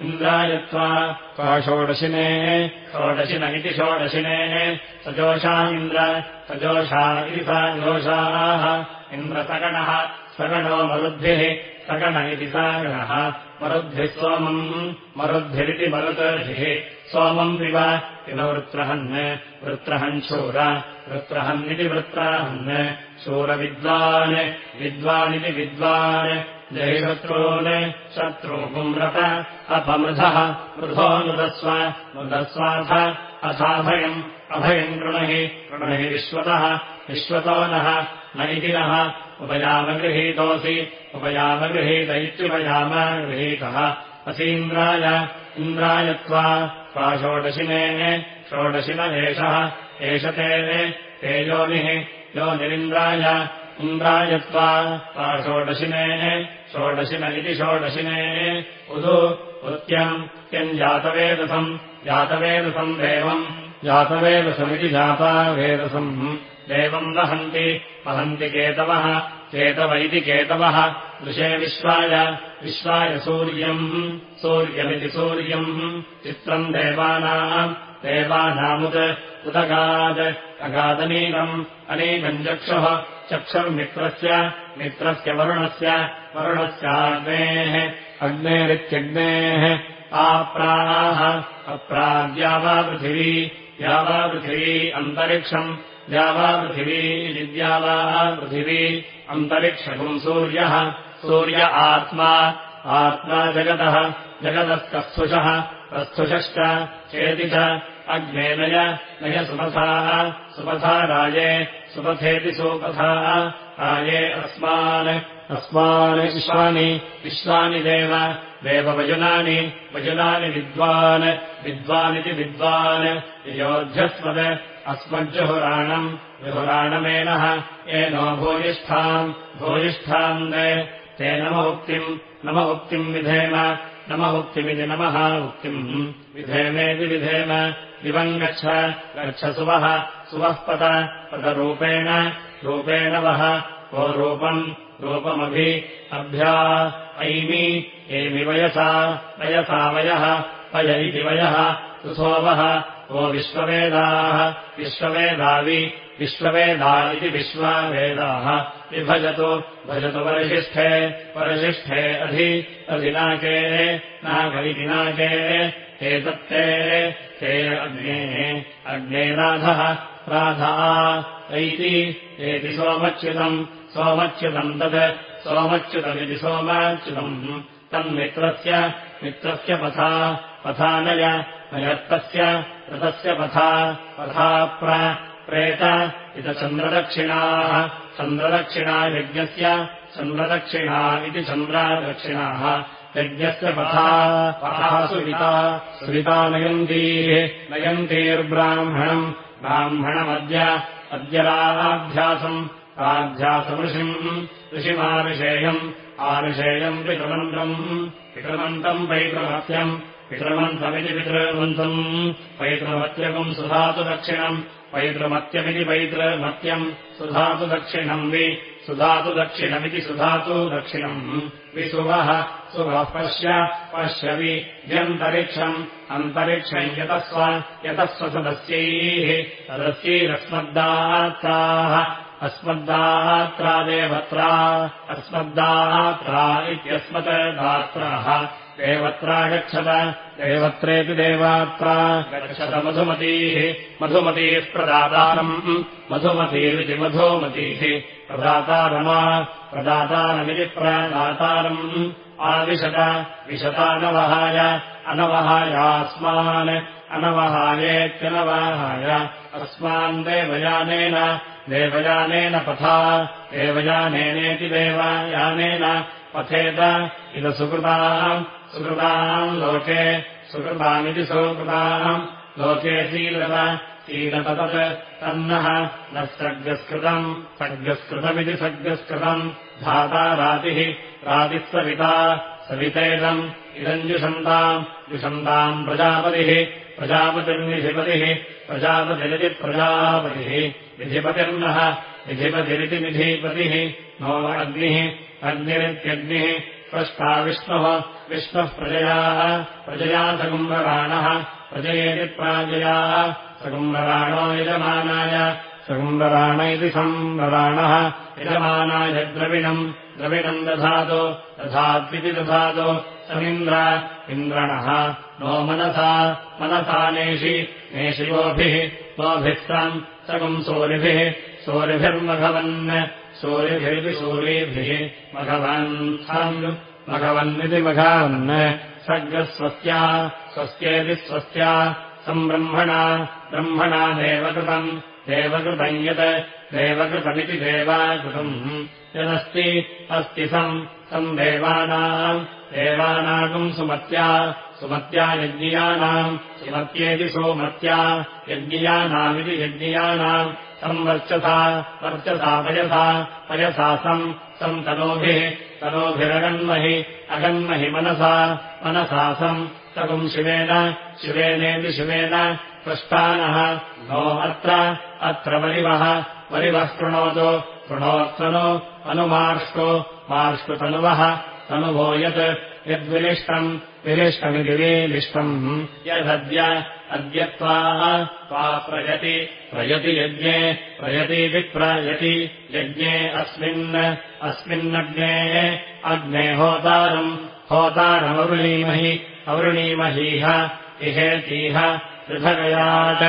इन्द्रायत्वा। त्वा षोडशिने षोडशिन इति षोडशिने। सजोषा इन्द्र सजोषा इति सा जोषाः। इन्द्रसगणः सगणो मरुद्भिः सगण इति सागणः मरुद्भिः सोमम् मरुद्भिरिति मरुद्भिः सोमम् पिब पिब वृत्रहन् वृत्रहन् शूर वृत्रहन्निति वृत्राहन्। शूरविद्वान् विद्वानिति विद्वान् जहि शत्रून् शत्रूपुम्रत अपमृधः मृधोऽनुदस्व मृदस्वाथ अथाभयम् अभयम् कृणहि कृणहि विश्वतः विश्वतो नः नैतिनः उपयामगृहीतोऽसि उपयामगृहीत इत्युपयाम गृहीतः असीन्द्राय इन्द्राय त्वा षोडशिनेः षोडशिन एषः एष ते ते योनिः योनिरिन्द्राय इन्द्राय त्वा षोडशिनेः षोडशिन इति षोडशिनेः। उदु उत्त्यम् त्यम् जातवेदसम्? देवम्। जातवेदसमिति जातावेदसम्। देवम् वहन्ति वहन्ति केतवः केतव इति केतवः। दृशे विश्वाय विश्वाय सूर्यम्। सूर्यमिति सूर्यम्। चित्रम् देवानाम् देवानामुत् उदगात् अगादनीकम् अनेकम् चक्षुः। चक्षुर्मित्रस्य मित्रस्य वरुणस्य वरुणस्याग्नेः अग्नेरित्यग्नेः। आप्राणाः अप्राद्यावापृथिवी द्यावापृथिवी अन्तरिक्षम्। द्यावापृथिवी द्यावापृथिवी अन्तरिक्षम् सूर्यः। सूर्य आत्मा। आत्मा जगतः। जगतस्तस्थुषः प्रस्थुषश्च चेति च अग्नेनय नय सुपथाः सुपथा राजे सुपथेति सुपथाः राजे अस्मान् अस्मान् विश्वानि विश्वानि देव देववजुनानि वजुनानि विद्वान् विद्वानिति विद्वान् योध्यस्मद् अस्मज्जुहुराणम् विहुराणमेनः येनो भूयिष्ठाम् भूयिष्ठान् ते नम उक्तिम् नम उक्तिम् विधेम नम उक्तिमिति नमः उक्तिम् विधेमेति विधेम दिवम् गच्छ गच्छ सुवः सुवः पत पदरूपेण रूपेण वः को रूपम् रूपमभि अभ्या ऐमि एमि वयसा वयसा वयः वय इति वयः सुसोवः को विश्ववेदाः विश्ववेदावि विश्ववेदा इति विश्वावेदाः विभजतु भजतु वरिशिष्ठे वरशिष्ठे अधि अधिनाके नागरिनाके एतत्ते ते अग्नेः अग्ने राधः राधा सोमच्युतम् सोमच्युतम् तत् सोमच्युतमिति सोमाच्युतम्। तन्मित्रस्य मित्रस्य पथा पथानय नयत्तस्य रथस्य पथा पथा प्रेत इत चन्द्रदक्षिणाः चन्द्रदक्षिणा यज्ञस्य चन्द्रदक्षिणा इति चन्द्रादक्षिणाः यज्ञस्य पथा पथा सुविता सुविता नयन्तीः नयन्तीर्ब्राह्मणम् ब्राह्मणमद्य अद्य राभ्यासम् राभ्यासमृषिम् ऋषिमानुषेयम् आनुषेयम् पितृमन्त्रम् पितृमन्तम् पैतृमत्यम् पितृमन्त्रमिति पितृमन्तम् पैतृमत्यकम् सुधातु दक्षिणम् पैतृमत्यमिति पैतृमत्यम् सुधातु दक्षिणम् वि सुधातु दक्षिणमिति सुधातु दक्षिणम्। विसुवः सुवः पश्य पश्यवि व्यन्तरिक्षम् अन्तरिक्षम् यतस्व यतस्व सदस्यैः। सदस्यैरस्मद्दात्राः। अस्मद्दात्रा देवत्रा अस्मद्दात्रा इत्यस्मत् दात्राः देवत्रा गच्छत देवत्रेति देवात्रा गच्छत मधुमतीः। मधुमतीः प्रदातारम्। मधुमतीरिति मधुमतीः प्रदातारमा प्रदातारमिति प्रदातारम् आविशत विशतानवहाय अनवहायास्मान् अनवहायेत्यनवहाय अस्मान् देवयानेन देवयानेन पथा देवयानेनेति देवयानेन पथेत। इद सुकृताम् सुकृताम् लोके सुकृतामिति सुकृताम् लोके सीलत तत् तन्नः नः सर्गस्कृतम् सर्गस्कृतमिति सर्गस्कृतम् धाता रातिः रातिः सविता सवितेदम् इदम् जुषन्ताम् जुषन्ताम् प्रजापतिः प्रजापतिर्निधिपतिः प्रजापतिरिति प्रजापतिः विधिपतिर्नः विधिपतिरिति निधिपतिः नो अग्निः अग्निरित्यग्निः स्पष्टा विष्णुः विष्णुः प्रजयाः प्रजया सकुम्भराणः प्रजयेति प्राजयाः सकुम्भराणो यजमानाय सकुम्भराण इति सम्भराणः यजमानाय द्रविणम् द्रविणम् दधातु दधाद्विति दधातु समिन्द्र इन्द्रणः नो मनसा मनसा नेषि नेषिवोभिः त्वभिः सम् सकुम् सूरिभिः सूरिभिर्मघवन् सूर्यभिरिति सूर्येभिः मघवन्थम् मघवन्निति मघवन् सर्गस्वस्या स्वस्येति स्वस्या सम्ब्रह्मणा ब्रह्मणा देवकृतम् देवकृतम् यत् देवकृतमिति देवाकृतम् यदस्ति अस्ति सम् तम् देवानाम् देवानागम् सुमत्या सुमत्या यज्ञियानाम् सुमत्येति सोमत्या यज्ञियानामिति यज्ञियानाम् तम् वर्चसा वर्चसा पयसा पयसा सम् सम् तनोभिः तनोभिरगन्महि अगन्महि मनसा मनसा सम् तगुम् शिवेन शिवेनेति शिवेन पृष्टानः नो अत्र अत्र वरिवः। वरिवः शृणोतु शृणोत्सनो अनुमार्ष्टो। मार्ष्टुतनुवः तनुभो यत् यद्विलिष्टम् विलिष्टम्। यदद्य अद्यत्वा त्वा प्रयति। प्रयति यज्ञे प्रयति यज्ञे अस्मिन् अस्मिन्नग्ने अग्ने होतारम्। होतारमवृणीमहि अवृणीमहीह इहेतीह पृथगयात्।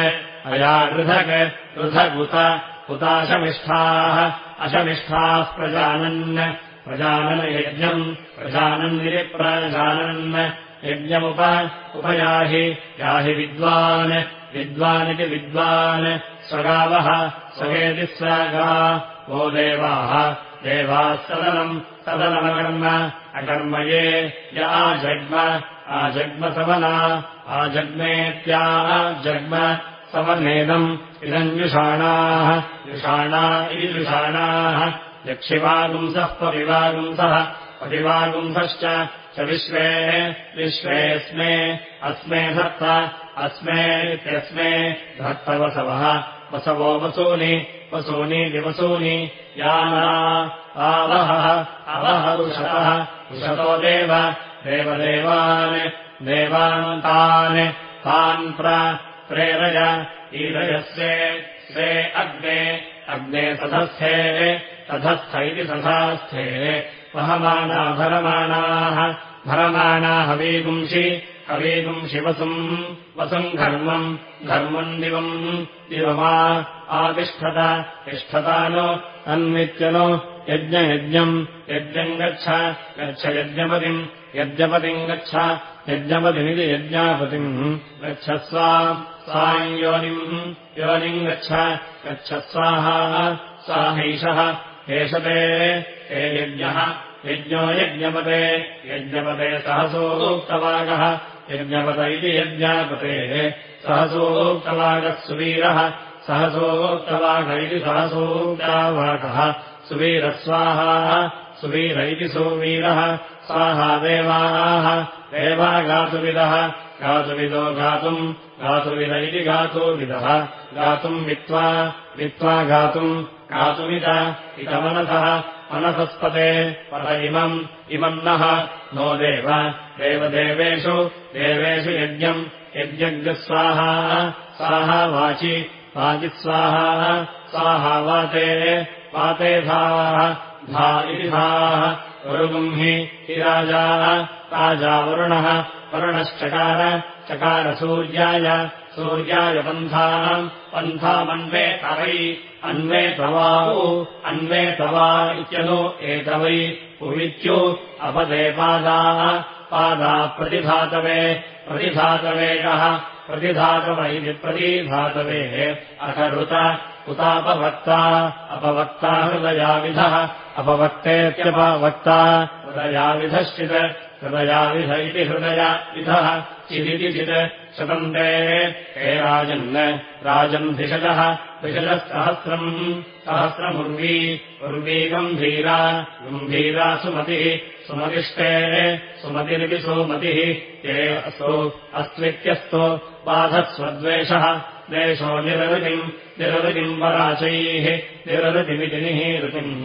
अयापृथक् पृथगुत उताशमिष्ठाः अशमिष्ठाः प्रजानन्। प्रजाननयज्ञम् प्रजानन्निति प्रजानन् यज्ञमुप उपयाहि याहि विद्वान्। विद्वानिति विद्वान्। स्वगावः स्वगेति स्वगा। वो देवाः। देवाः सदनम् सदनमकर्म। अकर्म ये य आजग्म आजग्मसवना आजग्मेत्या जग्म समनेदम् इदम् युषाणाः इति युषाणाः यक्षिवागुंसः परिवागुंसः परिवागुंसश्च च विश्वे विश्वेऽस्मे अस्मे धत्त अस्मे इत्यस्मे धत्तवसवः वसवो वसूनि वसूनि याना आवहः अवह ऋषतः ऋषतो देव देवदेवान् देवान्तान् तान् प्रेरय ईरयस्वे स्वे अग्ने अग्ने तथस्थे तथस्थ इति तथास्थे वहमाना भरमाणाः भरमाणा हवीगुंषि हवीगुंषि वसुम् वसुम् घर्मम् घर्मम् दिवम् दिवमा आतिष्ठत तिष्ठता नो अन्वित्यनो यज्ञयज्ञम् यज्ञम् गच्छ गच्छ यज्ञपतिम् गच्छ यज्ञपतिमिति यज्ञापतिम् गच्छस्वा स्वाम् योनिम् योनिम् गच्छ गच्छस्वाहा स्वाहैषः एषते हे यज्ञः यज्ञो यज्ञपते यज्ञपते सहसोक्तवागः यज्ञपत इति यज्ञापतेः सहसोक्तवागः सुवीरः सहसोक्तवाग इति सहसोक्तावाकः सुवीरस्वाहा। सुवीर इति सुवीरः। स्वाहा देवाः। देवा गातुविदः गातुविदो गातुम् गातुविद इति गातुविदः गातुम् वित्त्वा वित्त्वा गातुम् गातुमिद इदमनसः मनसस्पते पर इमम्। इमम् नः। नो देव। देवदेवेषु। देवेषु यज्ञम्। यज्ञस्वाहा स्वाहा वाचि। वाचिस्वाहा। स्वाहा वाते वाते धाः धा इति धाः वरुगुंहि हि राजा राजा वरुणः वरुणश्चकार चकारसूर्याय सूर्याय पन्थाम् पन्थामन्वेतवै अन्वेतवाउ अन्वेतवा इत्यनु एतवै उवित्यु अपदे पादाः पादा प्रतिधातवे प्रतिधातवेगः प्रतिधातव इति प्रतिधातवे अकरुत उतापवक्ता अपवक्ता हृदयाविधः अपवक्तेत्यपवक्ता हृदयाविधश्चित् हृदयाविध इति हृदयाविधः चिदिति चित् शतन्ते हे राजन् राजन् धिषजः धिषजः सहस्रम् सहस्रमुर्वी उर्वी गम्भीरा गम्भीरा सुमतिः सुमतिष्टे सुमतिरिति सुमतिः ये अस्तु अस्त्वित्यस्तु बाधस्वद्वेषः द्वेषो निरृतिम् निरृतिम् पराचैः निरृतिमिति निहीरुतिम्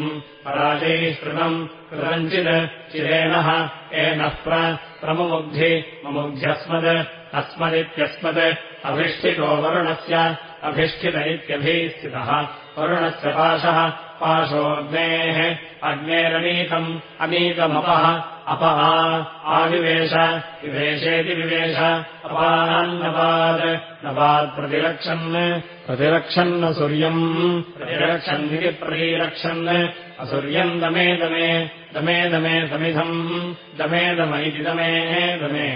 पराचैः कृतम् कृतञ्चित् चिरेणः एनः प्रमुग्धि ममुग्ध्यस्मद् अस्मदित्यस्मद् अभिष्ठितो वरुणस्य अभिष्ठित इत्यभीस्थितः वरुणस्य पाशः पाशोऽग्नेः अग्नेरनीतम् अनीतमपः अपः आविवेश विवेशेति विवेश अपान्नपात् नपात्प्रतिरक्षन् प्रतिरक्षन्न सूर्यम् प्रतिरक्षन्निति प्रतिरक्षन् असुर्यम् दमे दमे दमे दमे समिधम् दमे दम इति दमे दमे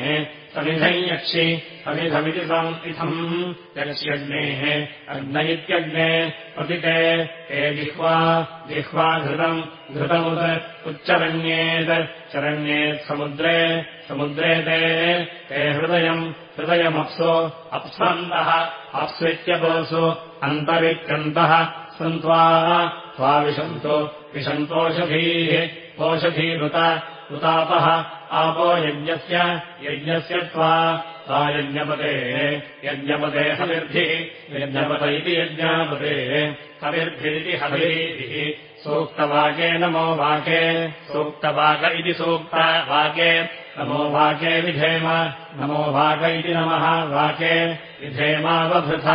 समिधम् यक्षि समिधमिति समिथम् यक्ष्यग्नेः अग्न इत्यग्ने प्रतिते हे जिह्वा जिह्वा घृतम् घृतमुत् उच्चरण्येत् चरण्येत् समुद्रे ते ते हृदयम् हृदयमप्सो अप्स्वन्तः अप्स्वित्यपोसु अन्तरित्यन्तः सन्त्वा त्वा विशन्तो विशन्तोषधीः ओषधीरुत उतापः आपो यज्ञस्य यज्ञस्य त्वा सा यज्ञपते यज्ञपते हविर्भिः यज्ञपत इति यज्ञापते हविर्भिरिति हविः सूक्तवाके नमो वाके सूक्तवाक इति सूक्तवाके नमो वाके विधेम नमो वाक इति नमः वाके विधेमावभृथ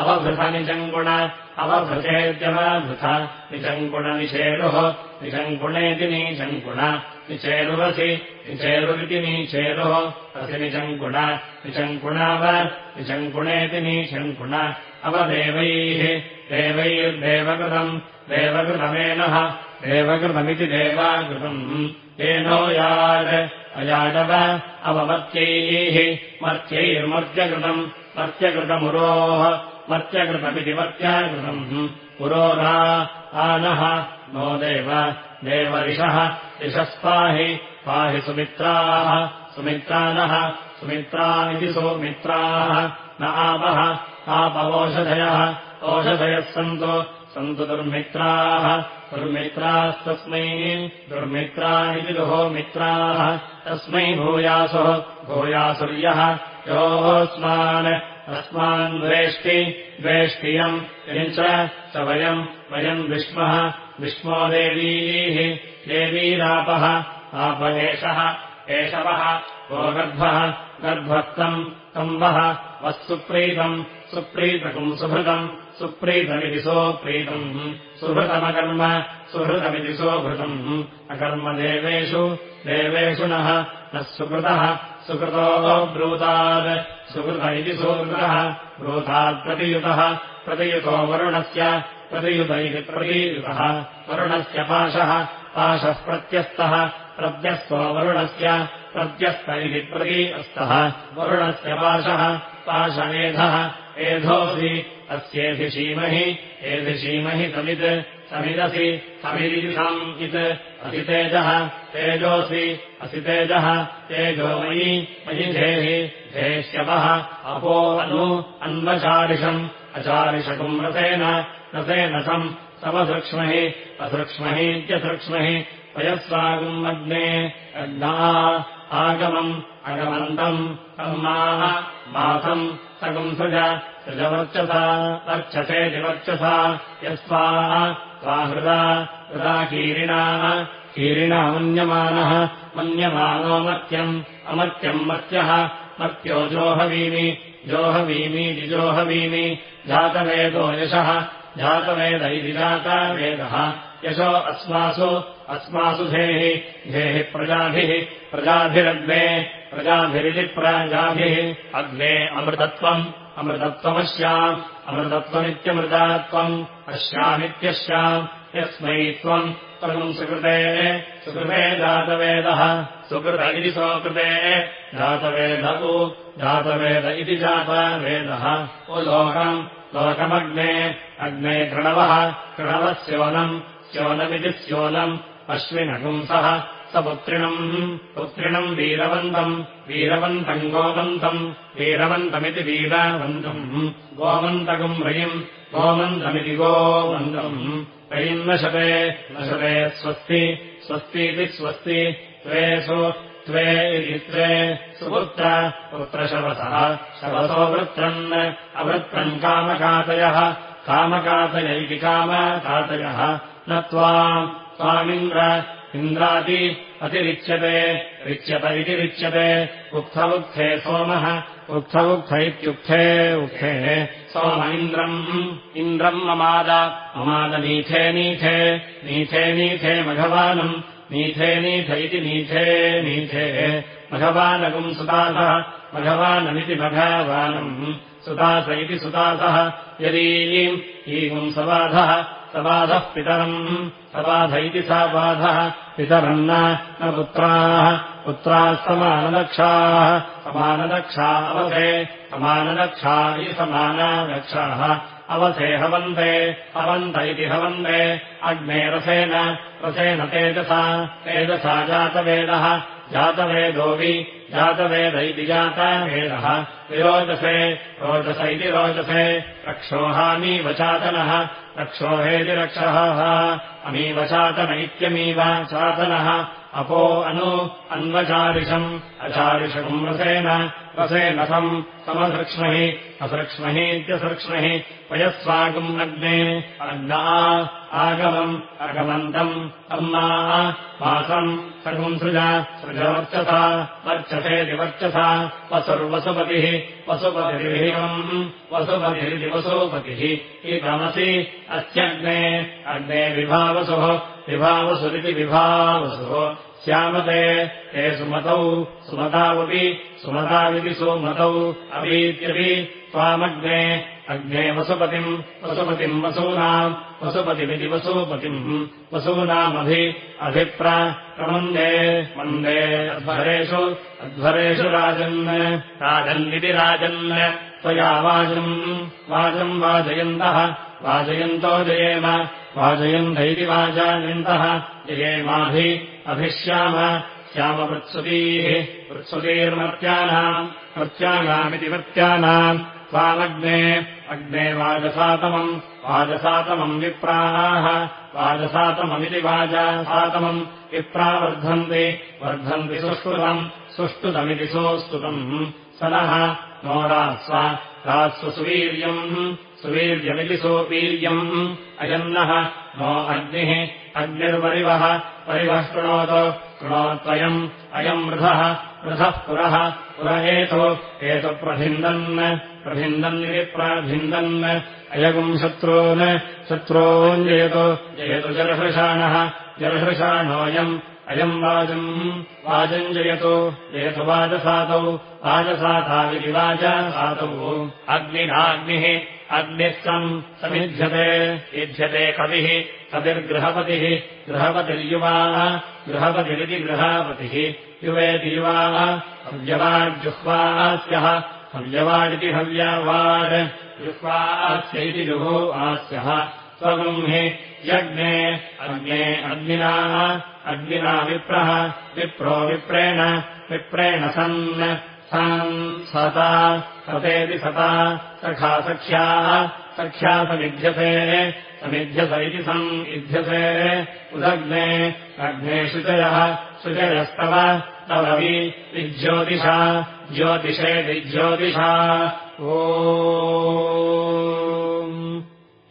अवभृथ निजङ्गुण अवभृतेत्यवभृथ निजङ्गुणनिषेरुः निजङ्गुणेति नीचङ्गुण निचेरुरसि निचेरुरिति नीचेरुः। असि निजङ्गुण निचङ्कुणाव निचङ्कुणेति नीचङ्कुण अवदेवैः। देवैर्देवकृतम्। देवकृतमेनः। देवकृतमिति देवाकृतम्। येनो याड् अयाडव अवमर्त्यैः। मर्त्यैर्मर्त्यकृतम्। मर्त्यकृतमुरोः। मर्त्यकृतमिति मर्त्याकृतम्। पुरोरा आनः। नो देव। देवरिषः रिषस्पाहि पाहि सुमित्राः। सुमित्रानः। सुमित्रा इति सुमित्राः। न आपः आपवोषधयः ओषधयः सन्तु। सन्तु दुर्मित्राः। दुर्मित्रास्तस्मै। दुर्मित्रा इति दुहो मित्राः। तस्मै भूयासुः। भूयासुर्यः। योऽस्मान्। अस्मान् द्वेष्टि। द्वेष्टियम्। यम् च वयम्। वयम् विष्मः। विष्मो देवीः। देवीरापः आप एषः एषवः को गर्भः गर्भक्तम् तम्बः वः सुप्रीतम् सुप्रीतकम् सुभृतम् सुप्रीतमिति सोप्रीतम् सुभृतमकर्म सुहृतमिति सोभृतम् अकर्मदेवेषु देवेषु नः नः सुकृतः सुकृतो ब्रूतात् सुकृत इति सुकृतः ब्रूतात्प्रतियुतः प्रतियुतो वरुणस्य प्रतियुत इति प्रतियुतः वरुणस्य पाशः पाशः प्रत्यस्तः प्रत्यस्तो वरुणस्य प्रत्यस्त इति प्रतीअस्तः वरुणस्य पाशः पाशमेधः एधोऽसि अस्येधिशीमहि एधिशीमहि समित् समिदसि समिरिति समित् असितेजः तेजोऽसि असितेजः तेजोमयि मयि धेहि धेष्यवः अपो अनु अन्वचारिषम् अचारिषकुम् रसेन रसेन सम् समसृक्ष्महि असृक्ष्महीत्यसृक्ष्महि पयस्वागम् अग्ने अग्ना आगमम् अगमन्तम् मासम् सगुंसृज सृजवर्चसा वर्चसे जिवर्चसा यस्वाः स्वाहृदा हृदा कीरिणाः कीरिणा मन्यमानः मन्यमानो मर्त्यम् अमर्त्यम् मर्त्यः मर्त्यो जोहवीमि जोहवीमि जातवेदो यशः जातवेद इति जातवेदः यशो अस्मासु अस्मासु धेहि धेहि प्रजाभिः प्रजाभिरग्ने प्रजाभिरिति प्रजाभिः अग्ने अमृतत्वम् अमृतत्वमस्याम् अमृतत्वमित्यमृतात्वम् अश्यामित्यस्याम् यस्मै त्वम् त्वम् सुकृते सुकृते जातवेदः सुकृत इति सोकृते जातवेदौ जातवेद इति जातवेदः। उलोकम् लोकमग्ने अग्ने कृणवः स्योनम् स्योनमिति स्योनम् अश्विनपुंसः स पुत्रिणम् पुत्रिणम् वीरवन्तम् वीरवन्तम् गोमन्तम् वीरवन्तमिति वीरवन्तम् गोमन्तकम् रयिम् गोमन्तमिति गोमन्तम्। रयिम् नशते नशते स्वस्ति स्वस्तीति स्वस्ति त्वे इति त्वे सुपुत्र पुत्रशवसः शवसो वृत्रन् अवृत्रम् कामकातयः कामकातय इति कामकातयः न त्वाम् त्वामिन्द्र इन्द्राति अतिरिच्यते रिच्यत इति रिच्यते। उक्थवुक्थे सोमः उक्थवुक्थ इत्युक्थे उक्थे सोम इन्द्रम्। इन्द्रम् ममाद ममादनीथे नीथे नीथे नीथे मघवानम्। नीथे नीथ इति नीथे नीथे मघवानगुम् सुदासः मघवानमिति मघवानम्। सुदास इति सुदासः यदीम् ईगुम् सवाधः बाधः पितरम्। सबाध इति सा बाधः। पितरम् न पुत्राः। पुत्राः समानदक्षाः। समानदक्षा अवधे। समानदक्षा इति समानादक्षाः। अवसे हवन्ते। हवन्त इति हवन्ते। अग्ने रसेन रसेन तेजसा। तेजसा जातवेदः। जातवेदोऽपि जातवेद इति जातवेदः विरोचसे रोचस इति रोचसे रक्षोहामीवचातनः रक्षोहेति रक्षः अमीवचातन इत्यमीव चातनः अपो अनु अन्वचारिषम्। अचारिषम् रसेन रसेनसम् समसृक्ष्महि असृक्ष्महीत्यसृक्ष्महि वयस्वागम् अग्ने अग्ना आगमम् अगमन्तम् अम्मा मासम् सगुंसृज सृजवर्चसा वर्चसा वसुर्वसुपतिः वसुपतिर्विहिकम् वसुपतिरिति वसुपतिः इदमसि अस्यग्ने अग्ने विभावसुः विभावसुरिति विभावसुः। श्यामते ते सुमतौ सुमतावपि सुमताविति सुमतौ अवीत्यपि त्वामग्ने अग्ने वसुपतिम् वसुपतिम् वसूनाम् वसुपतिमिति वसूपतिम् वसूनामभि अभिप्रमन्दे मन्दे अध्वरेषु अध्वरेषु राजन् राजन्निति राजन् त्वया वाजम् वाजम् वाजयन्तः वाजयन्तो जयेम वाजयन्त इति जयेमाभि अभिश्याम श्यामवृत्सुतीः वृत्सुतीर्मर्त्यानाम् मर्त्यानामिति मर्त्यानाम् त्वामग्ने अग्ने वाजसातमम् वाजसातमम् विप्राः वाजसातममिति वाजासातमम् विप्रावर्धन्ति वर्धन्ति सुष्टुतम् सुष्टुतमिति सोऽस्तुतम् स नः नो रास्व रास्व सुवीर्यम् सुवीर्यमिति सोवीर्यम्। अयन्नः नो अग्निः अग्निर्वरिवः परिवः शृणोत् शृणोत्वयम्। अयम् वृधः वृधः पुरः पुर एतु एतु प्रभिन्दन् प्रभिन्दन्निति प्रभिन्दन्। अयगुम् शत्रून् शत्रून् जयतु जयतु जलहृषाणः जलहृषाणोऽयम् अयम् वाजम् वाजम् जयतु जयतु वाजसातौ वाजसाताविति वाजसातौ। अग्निनाग्निः अग्निः सम् समिध्यते युध्यते कविः कविर्गृहपतिः गृहपतिर्युवाः गृहपतिरिति गृहापतिः युवाः हव्यवाड्जुह्वास्यः हव्यवाडिति हव्यवाड् जुह्वास्यैति जुहो आस्यः स्वगृह्णे यज्ञे अग्ने अग्निना अग्निना विप्रः विप्रो विप्रेण विप्रेण सन् सन् सता सतेति सता सखा सख्याः समिध्यसे समिध्यस इति सम् इध्यसे उदग्ने अग्ने शुचयः शुचयस्तव तव वि विज्योतिषा ज्योतिषेति ज्योतिषा ओ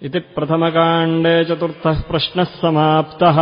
इति प्रथमकाण्डे चतुर्थः प्रश्नः समाप्तः